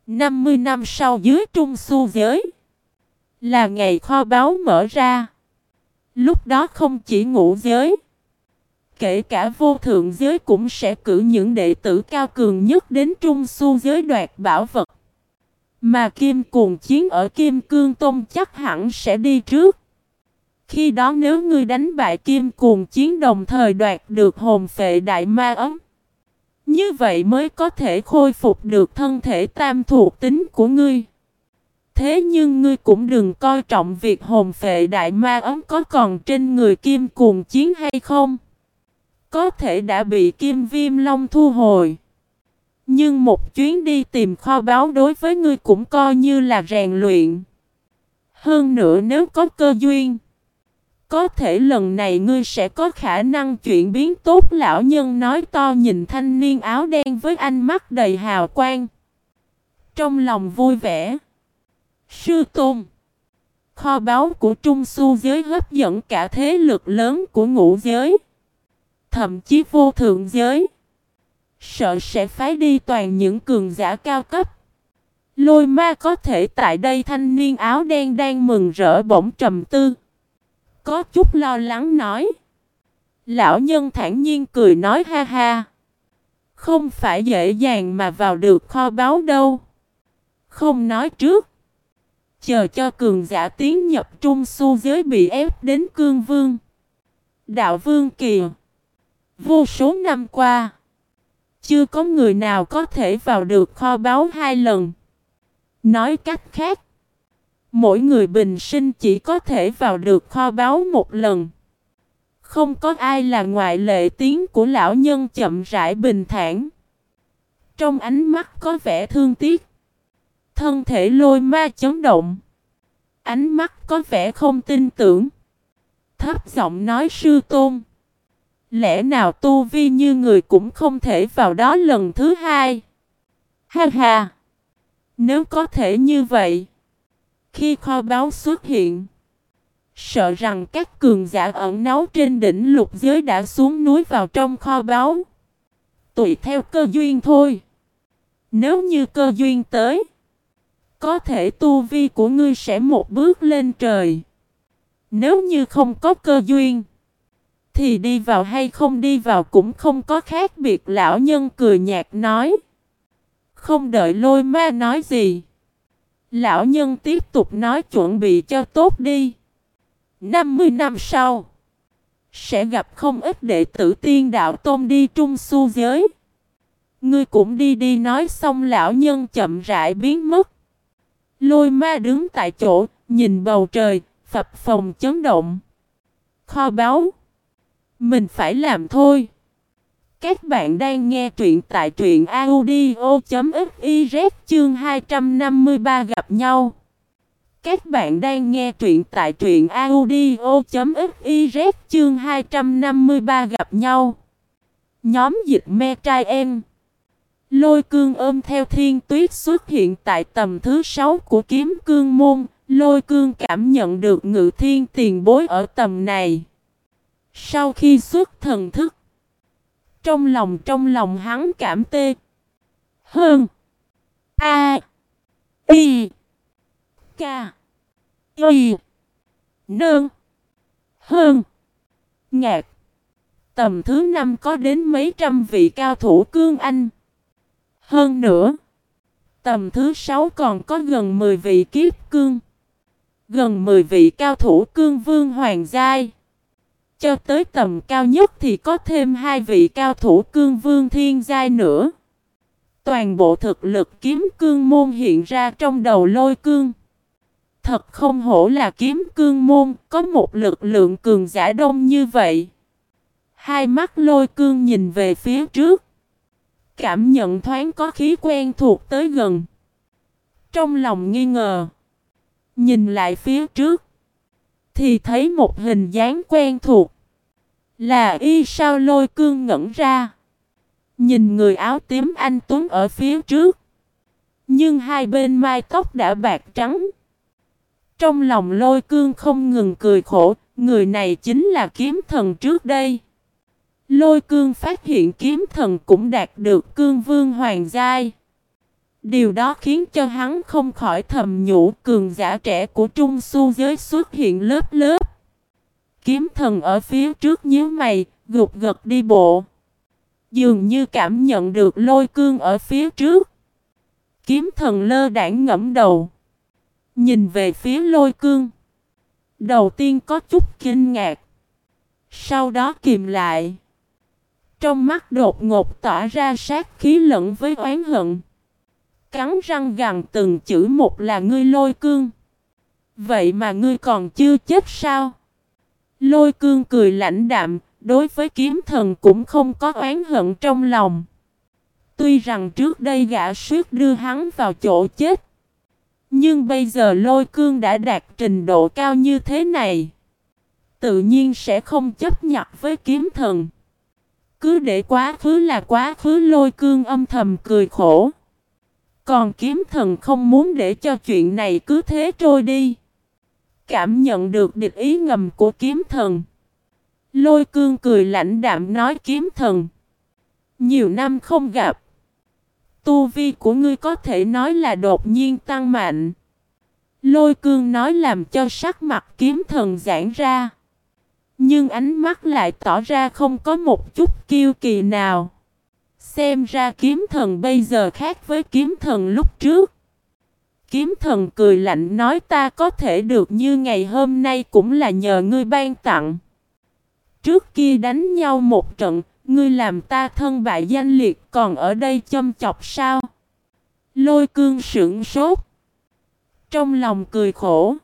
50 năm sau dưới trung su giới là ngày kho báu mở ra. Lúc đó không chỉ ngũ giới, Kể cả vô thượng giới cũng sẽ cử những đệ tử cao cường nhất đến trung su giới đoạt bảo vật. Mà Kim Cuồng Chiến ở Kim Cương Tôn chắc hẳn sẽ đi trước. Khi đó nếu ngươi đánh bại Kim Cuồng Chiến đồng thời đoạt được hồn phệ đại ma ấm, như vậy mới có thể khôi phục được thân thể tam thuộc tính của ngươi. Thế nhưng ngươi cũng đừng coi trọng việc hồn phệ đại ma ấm có còn trên người kim cuồng chiến hay không. Có thể đã bị kim viêm long thu hồi. Nhưng một chuyến đi tìm kho báu đối với ngươi cũng coi như là rèn luyện. Hơn nữa nếu có cơ duyên. Có thể lần này ngươi sẽ có khả năng chuyển biến tốt lão nhân nói to nhìn thanh niên áo đen với ánh mắt đầy hào quang. Trong lòng vui vẻ. Sư Tôn, Kho báu của Trung Su giới hấp dẫn cả thế lực lớn của ngũ giới. Thậm chí vô thượng giới. Sợ sẽ phái đi toàn những cường giả cao cấp. Lôi ma có thể tại đây thanh niên áo đen đang mừng rỡ bỗng trầm tư có chút lo lắng nói. Lão nhân thản nhiên cười nói ha ha. Không phải dễ dàng mà vào được kho báu đâu. Không nói trước. Chờ cho cường giả tiến nhập trung su giới bị ép đến cương vương. Đạo vương kìa. Vô số năm qua. Chưa có người nào có thể vào được kho báu hai lần. Nói cách khác. Mỗi người bình sinh chỉ có thể vào được kho báu một lần. Không có ai là ngoại lệ tiếng của lão nhân chậm rãi bình thản. Trong ánh mắt có vẻ thương tiếc. Thân thể lôi ma chấn động. Ánh mắt có vẻ không tin tưởng. Thấp giọng nói sư tôn. Lẽ nào tu vi như người cũng không thể vào đó lần thứ hai? Ha ha! Nếu có thể như vậy. Khi kho báu xuất hiện, sợ rằng các cường giả ẩn náu trên đỉnh lục giới đã xuống núi vào trong kho báu. Tùy theo cơ duyên thôi. Nếu như cơ duyên tới, có thể tu vi của ngươi sẽ một bước lên trời. Nếu như không có cơ duyên, thì đi vào hay không đi vào cũng không có khác biệt lão nhân cười nhạt nói. Không đợi lôi ma nói gì. Lão nhân tiếp tục nói chuẩn bị cho tốt đi. 50 năm sau, sẽ gặp không ít đệ tử tiên đạo tôn đi trung su giới. Ngươi cũng đi đi nói xong lão nhân chậm rãi biến mất. Lôi ma đứng tại chỗ, nhìn bầu trời, phập phòng chấn động. Kho báu. Mình phải làm thôi. Các bạn đang nghe truyện tại truyện audio.fiz chương 253 gặp nhau. Các bạn đang nghe truyện tại truyện audio.fiz chương 253 gặp nhau. Nhóm dịch me trai em. Lôi cương ôm theo thiên tuyết xuất hiện tại tầm thứ 6 của kiếm cương môn. Lôi cương cảm nhận được ngự thiên tiền bối ở tầm này. Sau khi xuất thần thức trong lòng trong lòng hắn cảm tê. Hơn. A. Y. K. Y. nơn, Hơn. Ngạc. Tầm thứ năm có đến mấy trăm vị cao thủ cương anh. Hơn nữa. Tầm thứ sáu còn có gần 10 vị kiếp cương. Gần 10 vị cao thủ cương vương hoàng giai. Cho tới tầm cao nhất thì có thêm hai vị cao thủ cương vương thiên giai nữa. Toàn bộ thực lực kiếm cương môn hiện ra trong đầu lôi cương. Thật không hổ là kiếm cương môn, có một lực lượng cường giả đông như vậy. Hai mắt lôi cương nhìn về phía trước. Cảm nhận thoáng có khí quen thuộc tới gần. Trong lòng nghi ngờ. Nhìn lại phía trước thì thấy một hình dáng quen thuộc. Là y sao lôi cương ngẩn ra. Nhìn người áo tím anh Tuấn ở phía trước. Nhưng hai bên mai tóc đã bạc trắng. Trong lòng lôi cương không ngừng cười khổ, người này chính là kiếm thần trước đây. Lôi cương phát hiện kiếm thần cũng đạt được cương vương hoàng giai. Điều đó khiến cho hắn không khỏi thầm nhủ cường giả trẻ của trung su giới xuất hiện lớp lớp. Kiếm thần ở phía trước nhíu mày, gục gật đi bộ. Dường như cảm nhận được lôi cương ở phía trước. Kiếm thần lơ đảng ngẫm đầu. Nhìn về phía lôi cương. Đầu tiên có chút kinh ngạc. Sau đó kìm lại. Trong mắt đột ngột tỏa ra sát khí lẫn với oán hận. Cắn răng gằn từng chữ một là ngươi lôi cương. Vậy mà ngươi còn chưa chết sao? Lôi cương cười lãnh đạm, đối với kiếm thần cũng không có oán hận trong lòng. Tuy rằng trước đây gã suýt đưa hắn vào chỗ chết. Nhưng bây giờ lôi cương đã đạt trình độ cao như thế này. Tự nhiên sẽ không chấp nhận với kiếm thần. Cứ để quá khứ là quá khứ, lôi cương âm thầm cười khổ. Còn kiếm thần không muốn để cho chuyện này cứ thế trôi đi. Cảm nhận được địch ý ngầm của kiếm thần. Lôi cương cười lãnh đạm nói kiếm thần. Nhiều năm không gặp. Tu vi của ngươi có thể nói là đột nhiên tăng mạnh. Lôi cương nói làm cho sắc mặt kiếm thần giãn ra. Nhưng ánh mắt lại tỏ ra không có một chút kiêu kỳ nào. Xem ra kiếm thần bây giờ khác với kiếm thần lúc trước. Kiếm thần cười lạnh nói ta có thể được như ngày hôm nay cũng là nhờ ngươi ban tặng. Trước kia đánh nhau một trận, ngươi làm ta thân bại danh liệt còn ở đây châm chọc sao? Lôi cương sững sốt. Trong lòng cười khổ.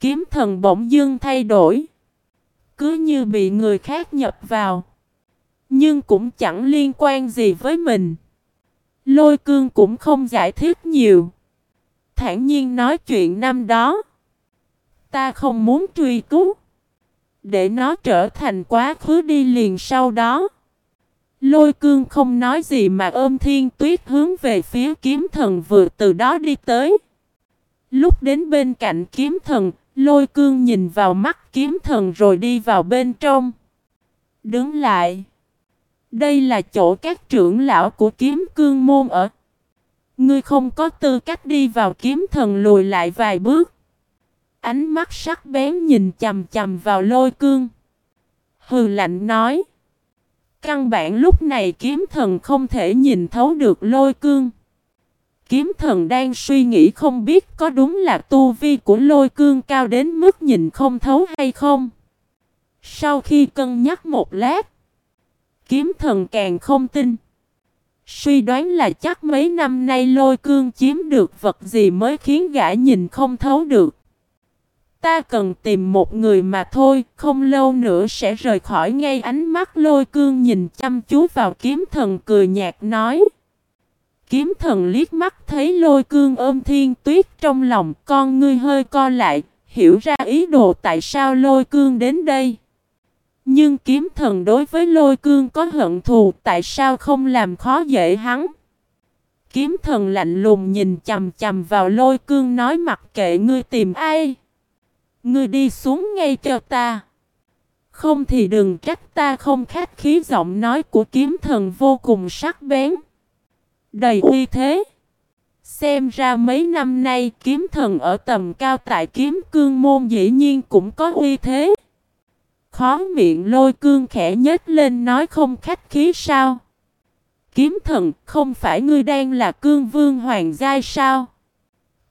Kiếm thần bỗng dưng thay đổi. Cứ như bị người khác nhập vào. Nhưng cũng chẳng liên quan gì với mình. Lôi cương cũng không giải thích nhiều. Thản nhiên nói chuyện năm đó. Ta không muốn truy cứu. Để nó trở thành quá khứ đi liền sau đó. Lôi cương không nói gì mà ôm thiên tuyết hướng về phía kiếm thần vừa từ đó đi tới. Lúc đến bên cạnh kiếm thần, lôi cương nhìn vào mắt kiếm thần rồi đi vào bên trong. Đứng lại. Đây là chỗ các trưởng lão của kiếm cương môn ở. Ngươi không có tư cách đi vào kiếm thần lùi lại vài bước. Ánh mắt sắc bén nhìn chầm chầm vào lôi cương. Hừ lạnh nói. Căn bản lúc này kiếm thần không thể nhìn thấu được lôi cương. Kiếm thần đang suy nghĩ không biết có đúng là tu vi của lôi cương cao đến mức nhìn không thấu hay không. Sau khi cân nhắc một lát, kiếm thần càng không tin. Suy đoán là chắc mấy năm nay lôi cương chiếm được vật gì mới khiến gã nhìn không thấu được. Ta cần tìm một người mà thôi, không lâu nữa sẽ rời khỏi ngay ánh mắt lôi cương nhìn chăm chú vào kiếm thần cười nhạt nói. Kiếm thần liếc mắt thấy lôi cương ôm thiên tuyết trong lòng con ngươi hơi co lại, hiểu ra ý đồ tại sao lôi cương đến đây. Nhưng kiếm thần đối với lôi cương có hận thù tại sao không làm khó dễ hắn. Kiếm thần lạnh lùng nhìn chầm chầm vào lôi cương nói mặc kệ ngươi tìm ai. Ngươi đi xuống ngay cho ta. Không thì đừng trách ta không khách khí giọng nói của kiếm thần vô cùng sắc bén. Đầy uy thế. Xem ra mấy năm nay kiếm thần ở tầm cao tại kiếm cương môn dĩ nhiên cũng có uy thế. Khó miệng lôi cương khẽ nhếch lên nói không khách khí sao. Kiếm thần không phải ngươi đang là cương vương hoàng giai sao.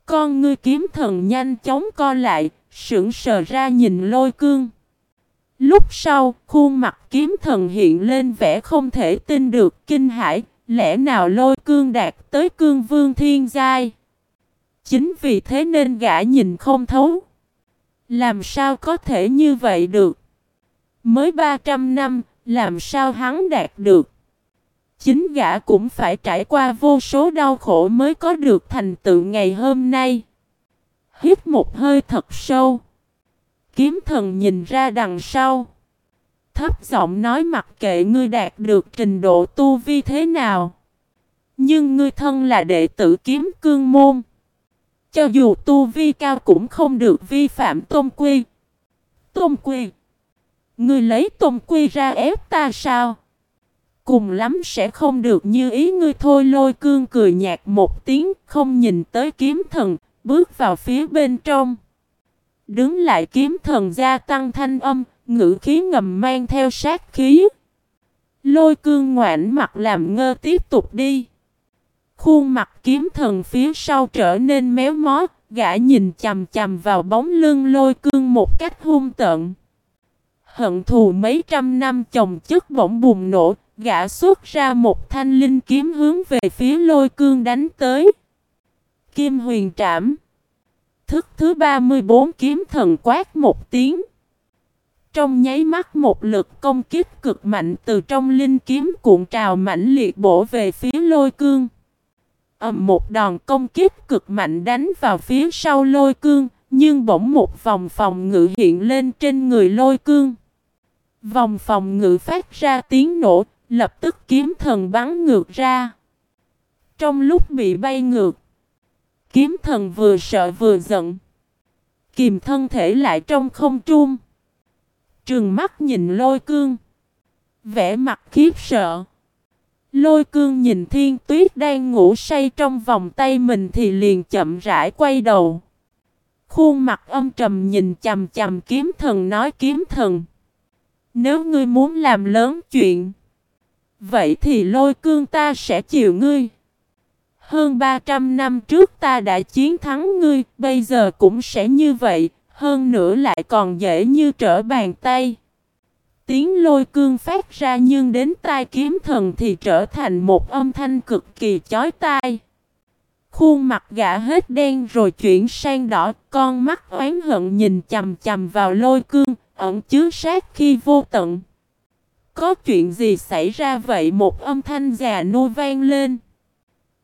Con ngươi kiếm thần nhanh chóng co lại, sững sờ ra nhìn lôi cương. Lúc sau, khuôn mặt kiếm thần hiện lên vẻ không thể tin được kinh hãi, lẽ nào lôi cương đạt tới cương vương thiên giai. Chính vì thế nên gã nhìn không thấu. Làm sao có thể như vậy được? Mới 300 năm, làm sao hắn đạt được? Chính gã cũng phải trải qua vô số đau khổ mới có được thành tựu ngày hôm nay. Hít một hơi thật sâu. Kiếm thần nhìn ra đằng sau. Thấp giọng nói mặc kệ ngươi đạt được trình độ tu vi thế nào. Nhưng ngươi thân là đệ tử kiếm cương môn. Cho dù tu vi cao cũng không được vi phạm tôn quy. Tôn quy. Ngươi lấy tôn quy ra ép ta sao? Cùng lắm sẽ không được như ý ngươi thôi lôi cương cười nhạt một tiếng không nhìn tới kiếm thần, bước vào phía bên trong. Đứng lại kiếm thần gia tăng thanh âm, ngữ khí ngầm mang theo sát khí. Lôi cương ngoảnh mặt làm ngơ tiếp tục đi. Khuôn mặt kiếm thần phía sau trở nên méo mó, gã nhìn chầm chầm vào bóng lưng lôi cương một cách hung tợn. Hận thù mấy trăm năm chồng chất bỗng bùng nổ, gã xuất ra một thanh linh kiếm hướng về phía lôi cương đánh tới. Kim huyền trảm. Thức thứ 34 kiếm thần quát một tiếng. Trong nháy mắt một lực công kích cực mạnh từ trong linh kiếm cuộn trào mãnh liệt bổ về phía lôi cương. Ầm một đòn công kích cực mạnh đánh vào phía sau lôi cương, nhưng bỗng một vòng phòng ngự hiện lên trên người lôi cương. Vòng phòng ngự phát ra tiếng nổ, lập tức kiếm thần bắn ngược ra. Trong lúc bị bay ngược, kiếm thần vừa sợ vừa giận. Kìm thân thể lại trong không trung. Trừng mắt nhìn lôi cương. Vẽ mặt khiếp sợ. Lôi cương nhìn thiên tuyết đang ngủ say trong vòng tay mình thì liền chậm rãi quay đầu. Khuôn mặt âm trầm nhìn chầm chầm kiếm thần nói kiếm thần. Nếu ngươi muốn làm lớn chuyện. Vậy thì lôi cương ta sẽ chịu ngươi. Hơn 300 năm trước ta đã chiến thắng ngươi, bây giờ cũng sẽ như vậy, hơn nữa lại còn dễ như trở bàn tay. Tiếng lôi cương phát ra nhưng đến tai kiếm thần thì trở thành một âm thanh cực kỳ chói tai. Khuôn mặt gã hết đen rồi chuyển sang đỏ, con mắt oán hận nhìn chầm chầm vào lôi cương, ẩn chứa sát khi vô tận. Có chuyện gì xảy ra vậy một âm thanh già nô vang lên.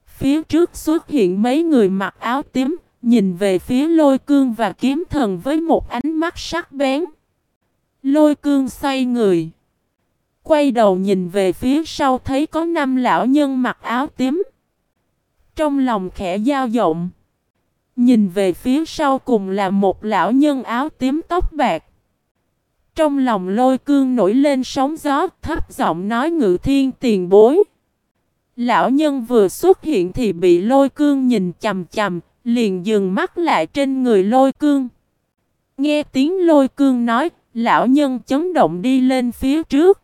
Phía trước xuất hiện mấy người mặc áo tím, nhìn về phía lôi cương và kiếm thần với một ánh mắt sắc bén. Lôi cương xoay người. Quay đầu nhìn về phía sau thấy có năm lão nhân mặc áo tím. Trong lòng khẽ dao động. Nhìn về phía sau cùng là một lão nhân áo tím tóc bạc. Trong lòng lôi cương nổi lên sóng gió thấp giọng nói ngự thiên tiền bối. Lão nhân vừa xuất hiện thì bị lôi cương nhìn chầm chầm, liền dừng mắt lại trên người lôi cương. Nghe tiếng lôi cương nói, lão nhân chấn động đi lên phía trước.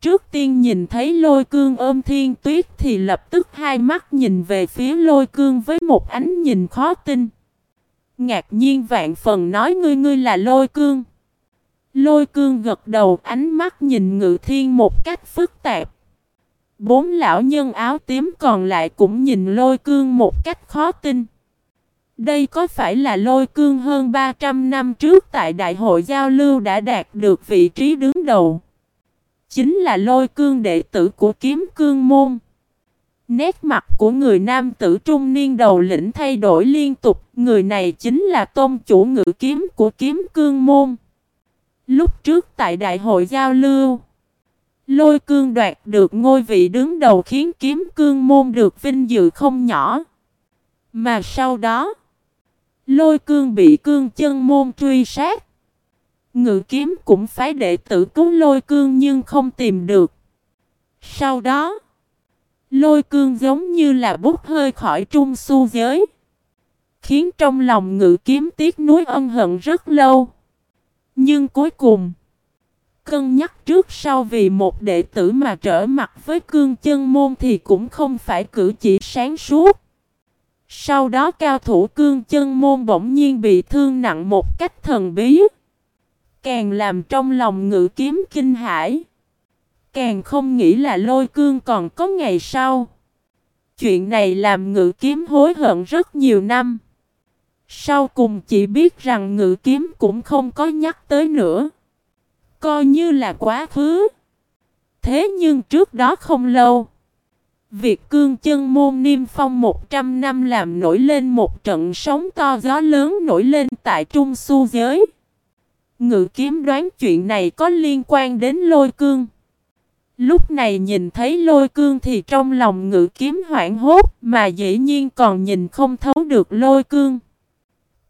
Trước tiên nhìn thấy lôi cương ôm thiên tuyết thì lập tức hai mắt nhìn về phía lôi cương với một ánh nhìn khó tin. Ngạc nhiên vạn phần nói ngươi ngươi là lôi cương. Lôi cương gật đầu ánh mắt nhìn ngự thiên một cách phức tạp. Bốn lão nhân áo tím còn lại cũng nhìn lôi cương một cách khó tin. Đây có phải là lôi cương hơn 300 năm trước tại đại hội giao lưu đã đạt được vị trí đứng đầu? Chính là lôi cương đệ tử của kiếm cương môn. Nét mặt của người nam tử trung niên đầu lĩnh thay đổi liên tục, người này chính là tôn chủ ngự kiếm của kiếm cương môn. Lúc trước tại đại hội giao lưu, lôi cương đoạt được ngôi vị đứng đầu khiến kiếm cương môn được vinh dự không nhỏ. Mà sau đó, lôi cương bị cương chân môn truy sát. Ngự kiếm cũng phải đệ tử cứu lôi cương nhưng không tìm được. Sau đó, lôi cương giống như là bút hơi khỏi trung su giới. Khiến trong lòng ngự kiếm tiếc nuối ân hận rất lâu. Nhưng cuối cùng, cân nhắc trước sau vì một đệ tử mà trở mặt với cương chân môn thì cũng không phải cử chỉ sáng suốt. Sau đó cao thủ cương chân môn bỗng nhiên bị thương nặng một cách thần bí. Càng làm trong lòng ngự kiếm kinh hãi. Càng không nghĩ là lôi cương còn có ngày sau. Chuyện này làm ngự kiếm hối hận rất nhiều năm. Sau cùng chỉ biết rằng ngự kiếm cũng không có nhắc tới nữa. Coi như là quá khứ. Thế nhưng trước đó không lâu. Việc cương chân môn niêm phong 100 năm làm nổi lên một trận sóng to gió lớn nổi lên tại trung su giới. Ngự kiếm đoán chuyện này có liên quan đến lôi cương. Lúc này nhìn thấy lôi cương thì trong lòng ngự kiếm hoảng hốt mà dĩ nhiên còn nhìn không thấu được lôi cương.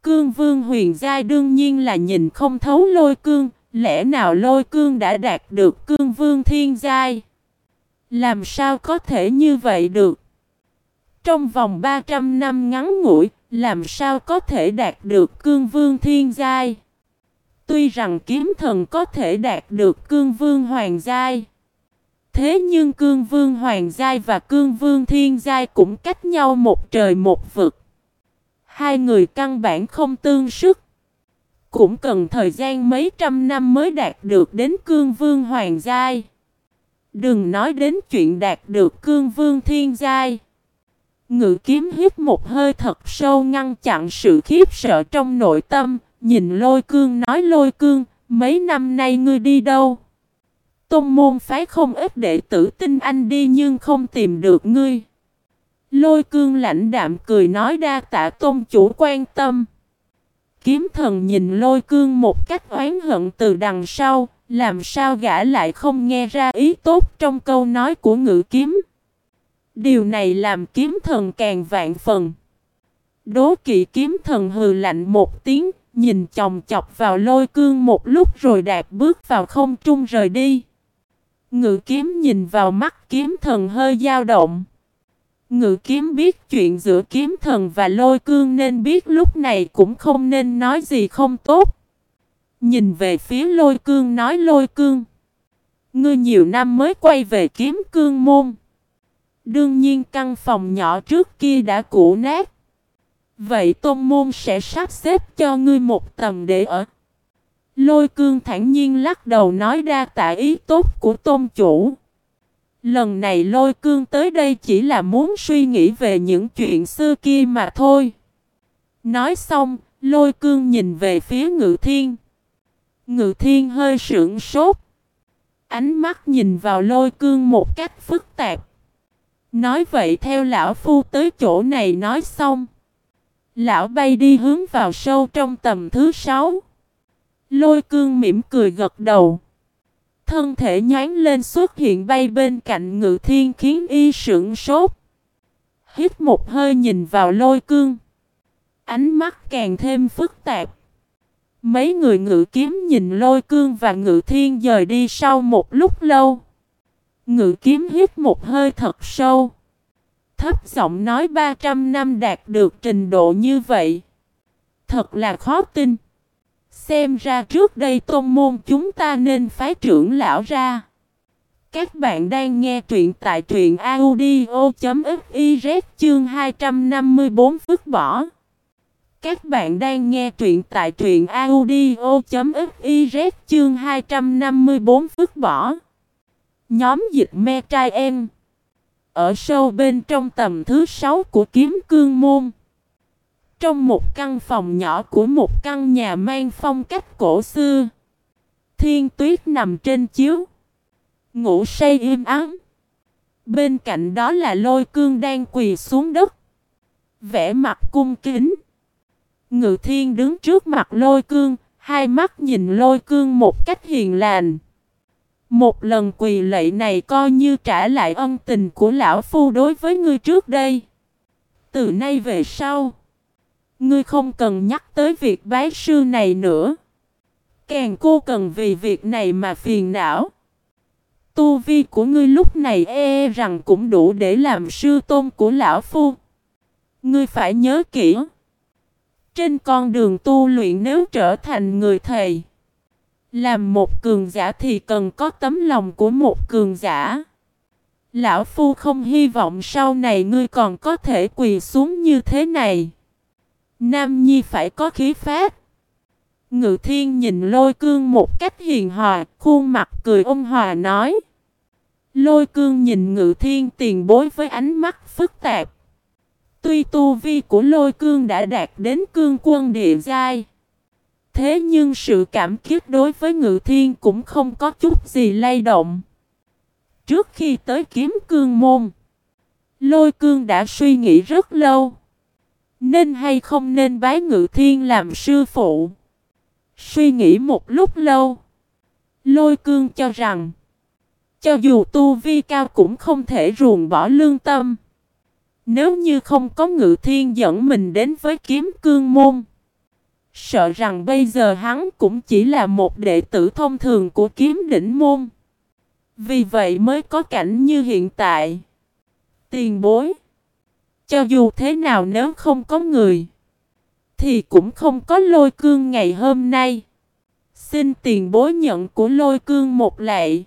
Cương vương huyền giai đương nhiên là nhìn không thấu lôi cương, Lẽ nào lôi cương đã đạt được cương vương thiên giai? Làm sao có thể như vậy được? Trong vòng 300 năm ngắn ngủi, làm sao có thể đạt được cương vương thiên giai? Tuy rằng kiếm thần có thể đạt được cương vương hoàng giai. Thế nhưng cương vương hoàng giai và cương vương thiên giai cũng cách nhau một trời một vực. Hai người căn bản không tương sức. Cũng cần thời gian mấy trăm năm mới đạt được đến cương vương hoàng giai. Đừng nói đến chuyện đạt được cương vương thiên giai. Ngự kiếm hít một hơi thật sâu ngăn chặn sự khiếp sợ trong nội tâm, nhìn lôi cương nói lôi cương, mấy năm nay ngươi đi đâu? Tôn môn phái không ít đệ tử tin anh đi nhưng không tìm được ngươi. Lôi cương lãnh đạm cười nói đa tạ tôn chủ quan tâm. Kiếm thần nhìn lôi cương một cách oán hận từ đằng sau, làm sao gã lại không nghe ra ý tốt trong câu nói của ngự kiếm. Điều này làm kiếm thần càng vạn phần. Đố kỵ kiếm thần hừ lạnh một tiếng, nhìn chòng chọc vào lôi cương một lúc rồi đạp bước vào không trung rời đi. Ngự kiếm nhìn vào mắt kiếm thần hơi dao động. Ngự kiếm biết chuyện giữa kiếm thần và lôi cương nên biết lúc này cũng không nên nói gì không tốt. Nhìn về phía lôi cương nói lôi cương. Ngươi nhiều năm mới quay về kiếm cương môn. Đương nhiên căn phòng nhỏ trước kia đã cũ nát. Vậy tôn môn sẽ sắp xếp cho ngươi một tầm để ở. Lôi cương thản nhiên lắc đầu nói ra tạ ý tốt của tôn chủ. Lần này lôi cương tới đây chỉ là muốn suy nghĩ về những chuyện xưa kia mà thôi. Nói xong, lôi cương nhìn về phía ngự thiên. Ngự thiên hơi sững sốt. Ánh mắt nhìn vào lôi cương một cách phức tạp. Nói vậy theo lão phu tới chỗ này nói xong. Lão bay đi hướng vào sâu trong tầm thứ sáu. Lôi cương mỉm cười gật đầu. Thân thể nhán lên xuất hiện bay bên cạnh ngự thiên khiến y sững sốt. Hít một hơi nhìn vào lôi cương. Ánh mắt càng thêm phức tạp. Mấy người ngự kiếm nhìn lôi cương và ngự thiên dời đi sau một lúc lâu. Ngự kiếm hít một hơi thật sâu. Thấp giọng nói 300 năm đạt được trình độ như vậy. Thật là khó tin. Xem ra trước đây tôn môn chúng ta nên phái trưởng lão ra. Các bạn đang nghe truyện tại truyện audio.fiz chương 254 vứt bỏ. Các bạn đang nghe truyện tại truyện audio.fiz chương 254 vứt bỏ. Nhóm dịch me trai em. Ở sâu bên trong tầm thứ sáu của kiếm cương môn. Trong một căn phòng nhỏ của một căn nhà mang phong cách cổ xưa. Thiên tuyết nằm trên chiếu. Ngủ say im ắng. Bên cạnh đó là lôi cương đang quỳ xuống đất. Vẽ mặt cung kính. Ngự thiên đứng trước mặt lôi cương. Hai mắt nhìn lôi cương một cách hiền lành. Một lần quỳ lạy này coi như trả lại ân tình của lão phu đối với ngươi trước đây. Từ nay về sau. Ngươi không cần nhắc tới việc bái sư này nữa. Càng cô cần vì việc này mà phiền não. Tu vi của ngươi lúc này e, e rằng cũng đủ để làm sư tôn của lão phu. Ngươi phải nhớ kỹ. Trên con đường tu luyện nếu trở thành người thầy. Làm một cường giả thì cần có tấm lòng của một cường giả. Lão Phu không hy vọng sau này ngươi còn có thể quỳ xuống như thế này. Nam Nhi phải có khí phát. Ngự thiên nhìn lôi cương một cách hiền hòa, khuôn mặt cười ôn hòa nói. Lôi cương nhìn ngự thiên tiền bối với ánh mắt phức tạp. Tuy tu vi của lôi cương đã đạt đến cương quân địa giai. Thế nhưng sự cảm kích đối với ngự thiên cũng không có chút gì lay động. Trước khi tới kiếm cương môn, lôi cương đã suy nghĩ rất lâu. Nên hay không nên bái ngự thiên làm sư phụ? Suy nghĩ một lúc lâu. Lôi cương cho rằng. Cho dù tu vi cao cũng không thể ruồng bỏ lương tâm. Nếu như không có ngự thiên dẫn mình đến với kiếm cương môn. Sợ rằng bây giờ hắn cũng chỉ là một đệ tử thông thường của kiếm đỉnh môn. Vì vậy mới có cảnh như hiện tại. Tiền bối. Cho dù thế nào nếu không có người. Thì cũng không có lôi cương ngày hôm nay. Xin tiền bối nhận của lôi cương một lạy.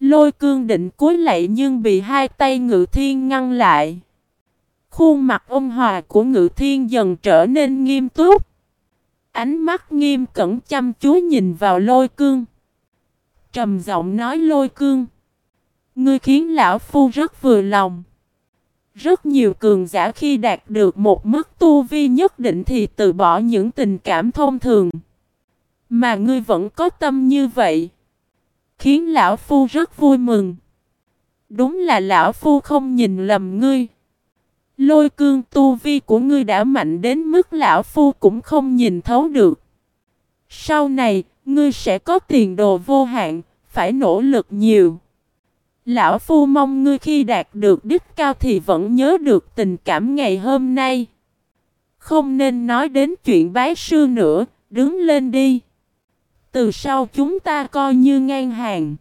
Lôi cương định cúi lạy nhưng bị hai tay ngự thiên ngăn lại. Khuôn mặt ông hòa của ngự thiên dần trở nên nghiêm túc. Ánh mắt nghiêm cẩn chăm chú nhìn vào lôi cương. Trầm giọng nói lôi cương. Ngươi khiến lão phu rất vừa lòng. Rất nhiều cường giả khi đạt được một mức tu vi nhất định thì từ bỏ những tình cảm thông thường. Mà ngươi vẫn có tâm như vậy. Khiến lão phu rất vui mừng. Đúng là lão phu không nhìn lầm ngươi. Lôi cương tu vi của ngươi đã mạnh đến mức lão phu cũng không nhìn thấu được. Sau này, ngươi sẽ có tiền đồ vô hạn, phải nỗ lực nhiều. Lão Phu mong ngươi khi đạt được đích cao thì vẫn nhớ được tình cảm ngày hôm nay. Không nên nói đến chuyện bái sư nữa, đứng lên đi. Từ sau chúng ta coi như ngang hàng.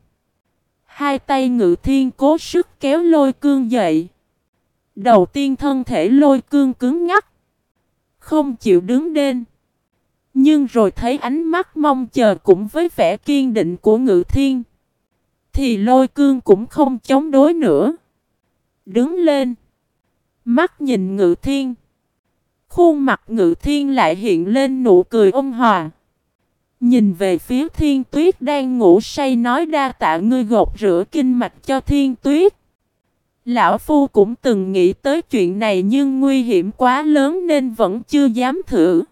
Hai tay ngự thiên cố sức kéo lôi cương dậy. Đầu tiên thân thể lôi cương cứng ngắt. Không chịu đứng lên. Nhưng rồi thấy ánh mắt mong chờ cũng với vẻ kiên định của ngự thiên. Thì lôi cương cũng không chống đối nữa. Đứng lên. Mắt nhìn ngự thiên. Khuôn mặt ngự thiên lại hiện lên nụ cười ôn hòa. Nhìn về phía thiên tuyết đang ngủ say nói đa tạ ngươi gột rửa kinh mạch cho thiên tuyết. Lão Phu cũng từng nghĩ tới chuyện này nhưng nguy hiểm quá lớn nên vẫn chưa dám thử.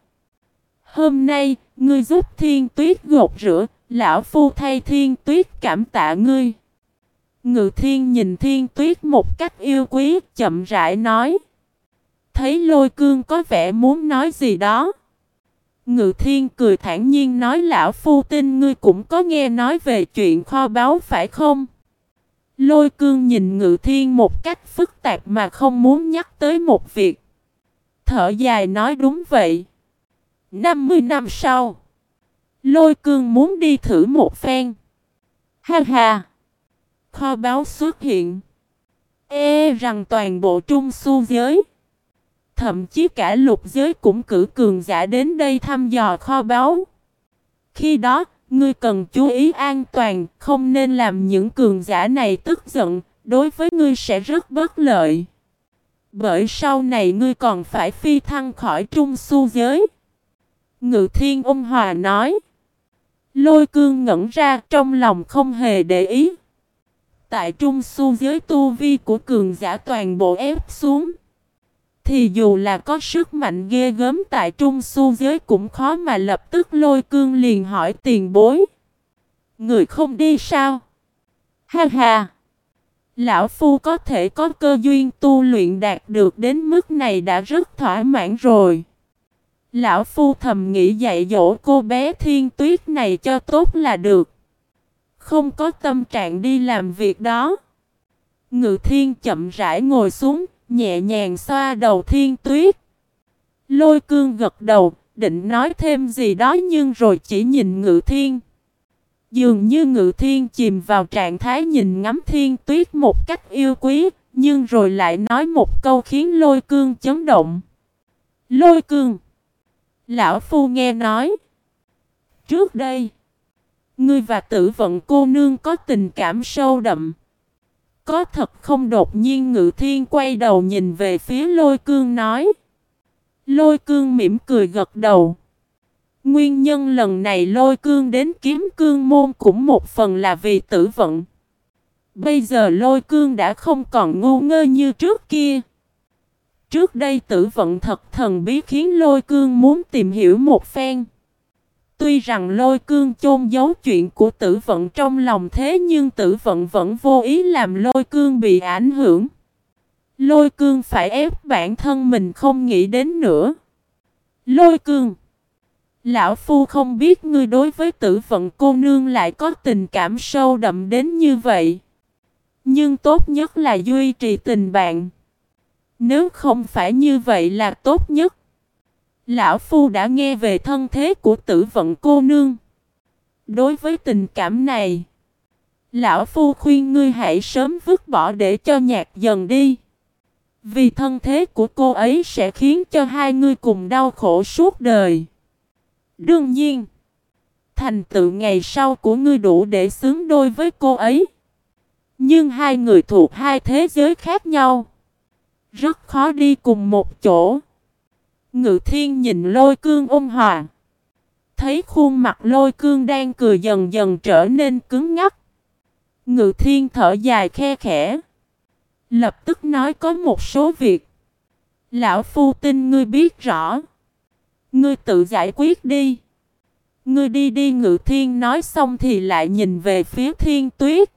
Hôm nay, ngươi giúp thiên tuyết gột rửa, Lão Phu thay thiên tuyết cảm tạ ngươi. Ngự thiên nhìn thiên tuyết một cách yêu quý, chậm rãi nói. Thấy lôi cương có vẻ muốn nói gì đó. Ngự thiên cười thản nhiên nói lão phu tin ngươi cũng có nghe nói về chuyện kho báu phải không? Lôi cương nhìn ngự thiên một cách phức tạp mà không muốn nhắc tới một việc. Thở dài nói đúng vậy. 50 năm sau. Lôi cương muốn đi thử một phen. Ha ha. Kho báu xuất hiện. Ê rằng toàn bộ trung su giới. Thậm chí cả lục giới cũng cử cường giả đến đây thăm dò kho báu. Khi đó, ngươi cần chú ý an toàn, không nên làm những cường giả này tức giận, đối với ngươi sẽ rất bất lợi. Bởi sau này ngươi còn phải phi thăng khỏi trung su giới. Ngự thiên ông hòa nói. Lôi cương ngẩn ra, trong lòng không hề để ý. Tại trung su giới tu vi của cường giả toàn bộ ép xuống. Thì dù là có sức mạnh ghê gớm tại trung su giới cũng khó mà lập tức lôi cương liền hỏi tiền bối. Người không đi sao? Ha ha! Lão Phu có thể có cơ duyên tu luyện đạt được đến mức này đã rất thỏa mãn rồi. Lão Phu thầm nghĩ dạy dỗ cô bé thiên tuyết này cho tốt là được. Không có tâm trạng đi làm việc đó. Ngự thiên chậm rãi ngồi xuống, nhẹ nhàng xoa đầu thiên tuyết. Lôi cương gật đầu, định nói thêm gì đó nhưng rồi chỉ nhìn ngự thiên. Dường như ngự thiên chìm vào trạng thái nhìn ngắm thiên tuyết một cách yêu quý, nhưng rồi lại nói một câu khiến lôi cương chấn động. Lôi cương! Lão Phu nghe nói. Trước đây, ngươi và tử vận cô nương có tình cảm sâu đậm. Có thật không đột nhiên ngự thiên quay đầu nhìn về phía lôi cương nói. Lôi cương mỉm cười gật đầu. Nguyên nhân lần này lôi cương đến kiếm cương môn cũng một phần là vì tử vận. Bây giờ lôi cương đã không còn ngu ngơ như trước kia. Trước đây tử vận thật thần bí khiến lôi cương muốn tìm hiểu một phen. Tuy rằng lôi cương chôn giấu chuyện của tử vận trong lòng thế nhưng tử vận vẫn vô ý làm lôi cương bị ảnh hưởng. Lôi cương phải ép bản thân mình không nghĩ đến nữa. Lôi cương, Lão Phu không biết ngươi đối với tử vận cô nương lại có tình cảm sâu đậm đến như vậy. Nhưng tốt nhất là duy trì tình bạn. Nếu không phải như vậy là tốt nhất. Lão Phu đã nghe về thân thế của tử vận cô nương. Đối với tình cảm này, Lão Phu khuyên ngươi hãy sớm vứt bỏ để cho nhạc dần đi. Vì thân thế của cô ấy sẽ khiến cho hai ngươi cùng đau khổ suốt đời. Đương nhiên, thành tựu ngày sau của ngươi đủ để xứng đôi với cô ấy. Nhưng hai người thuộc hai thế giới khác nhau. Rất khó đi cùng một chỗ. Ngự thiên nhìn lôi cương ôn hòa. Thấy khuôn mặt lôi cương đang cười dần dần trở nên cứng ngắc. Ngự thiên thở dài khe khẽ. Lập tức nói có một số việc. Lão Phu tin ngươi biết rõ. Ngươi tự giải quyết đi. Ngươi đi đi, ngự thiên nói xong thì lại nhìn về phía thiên tuyết.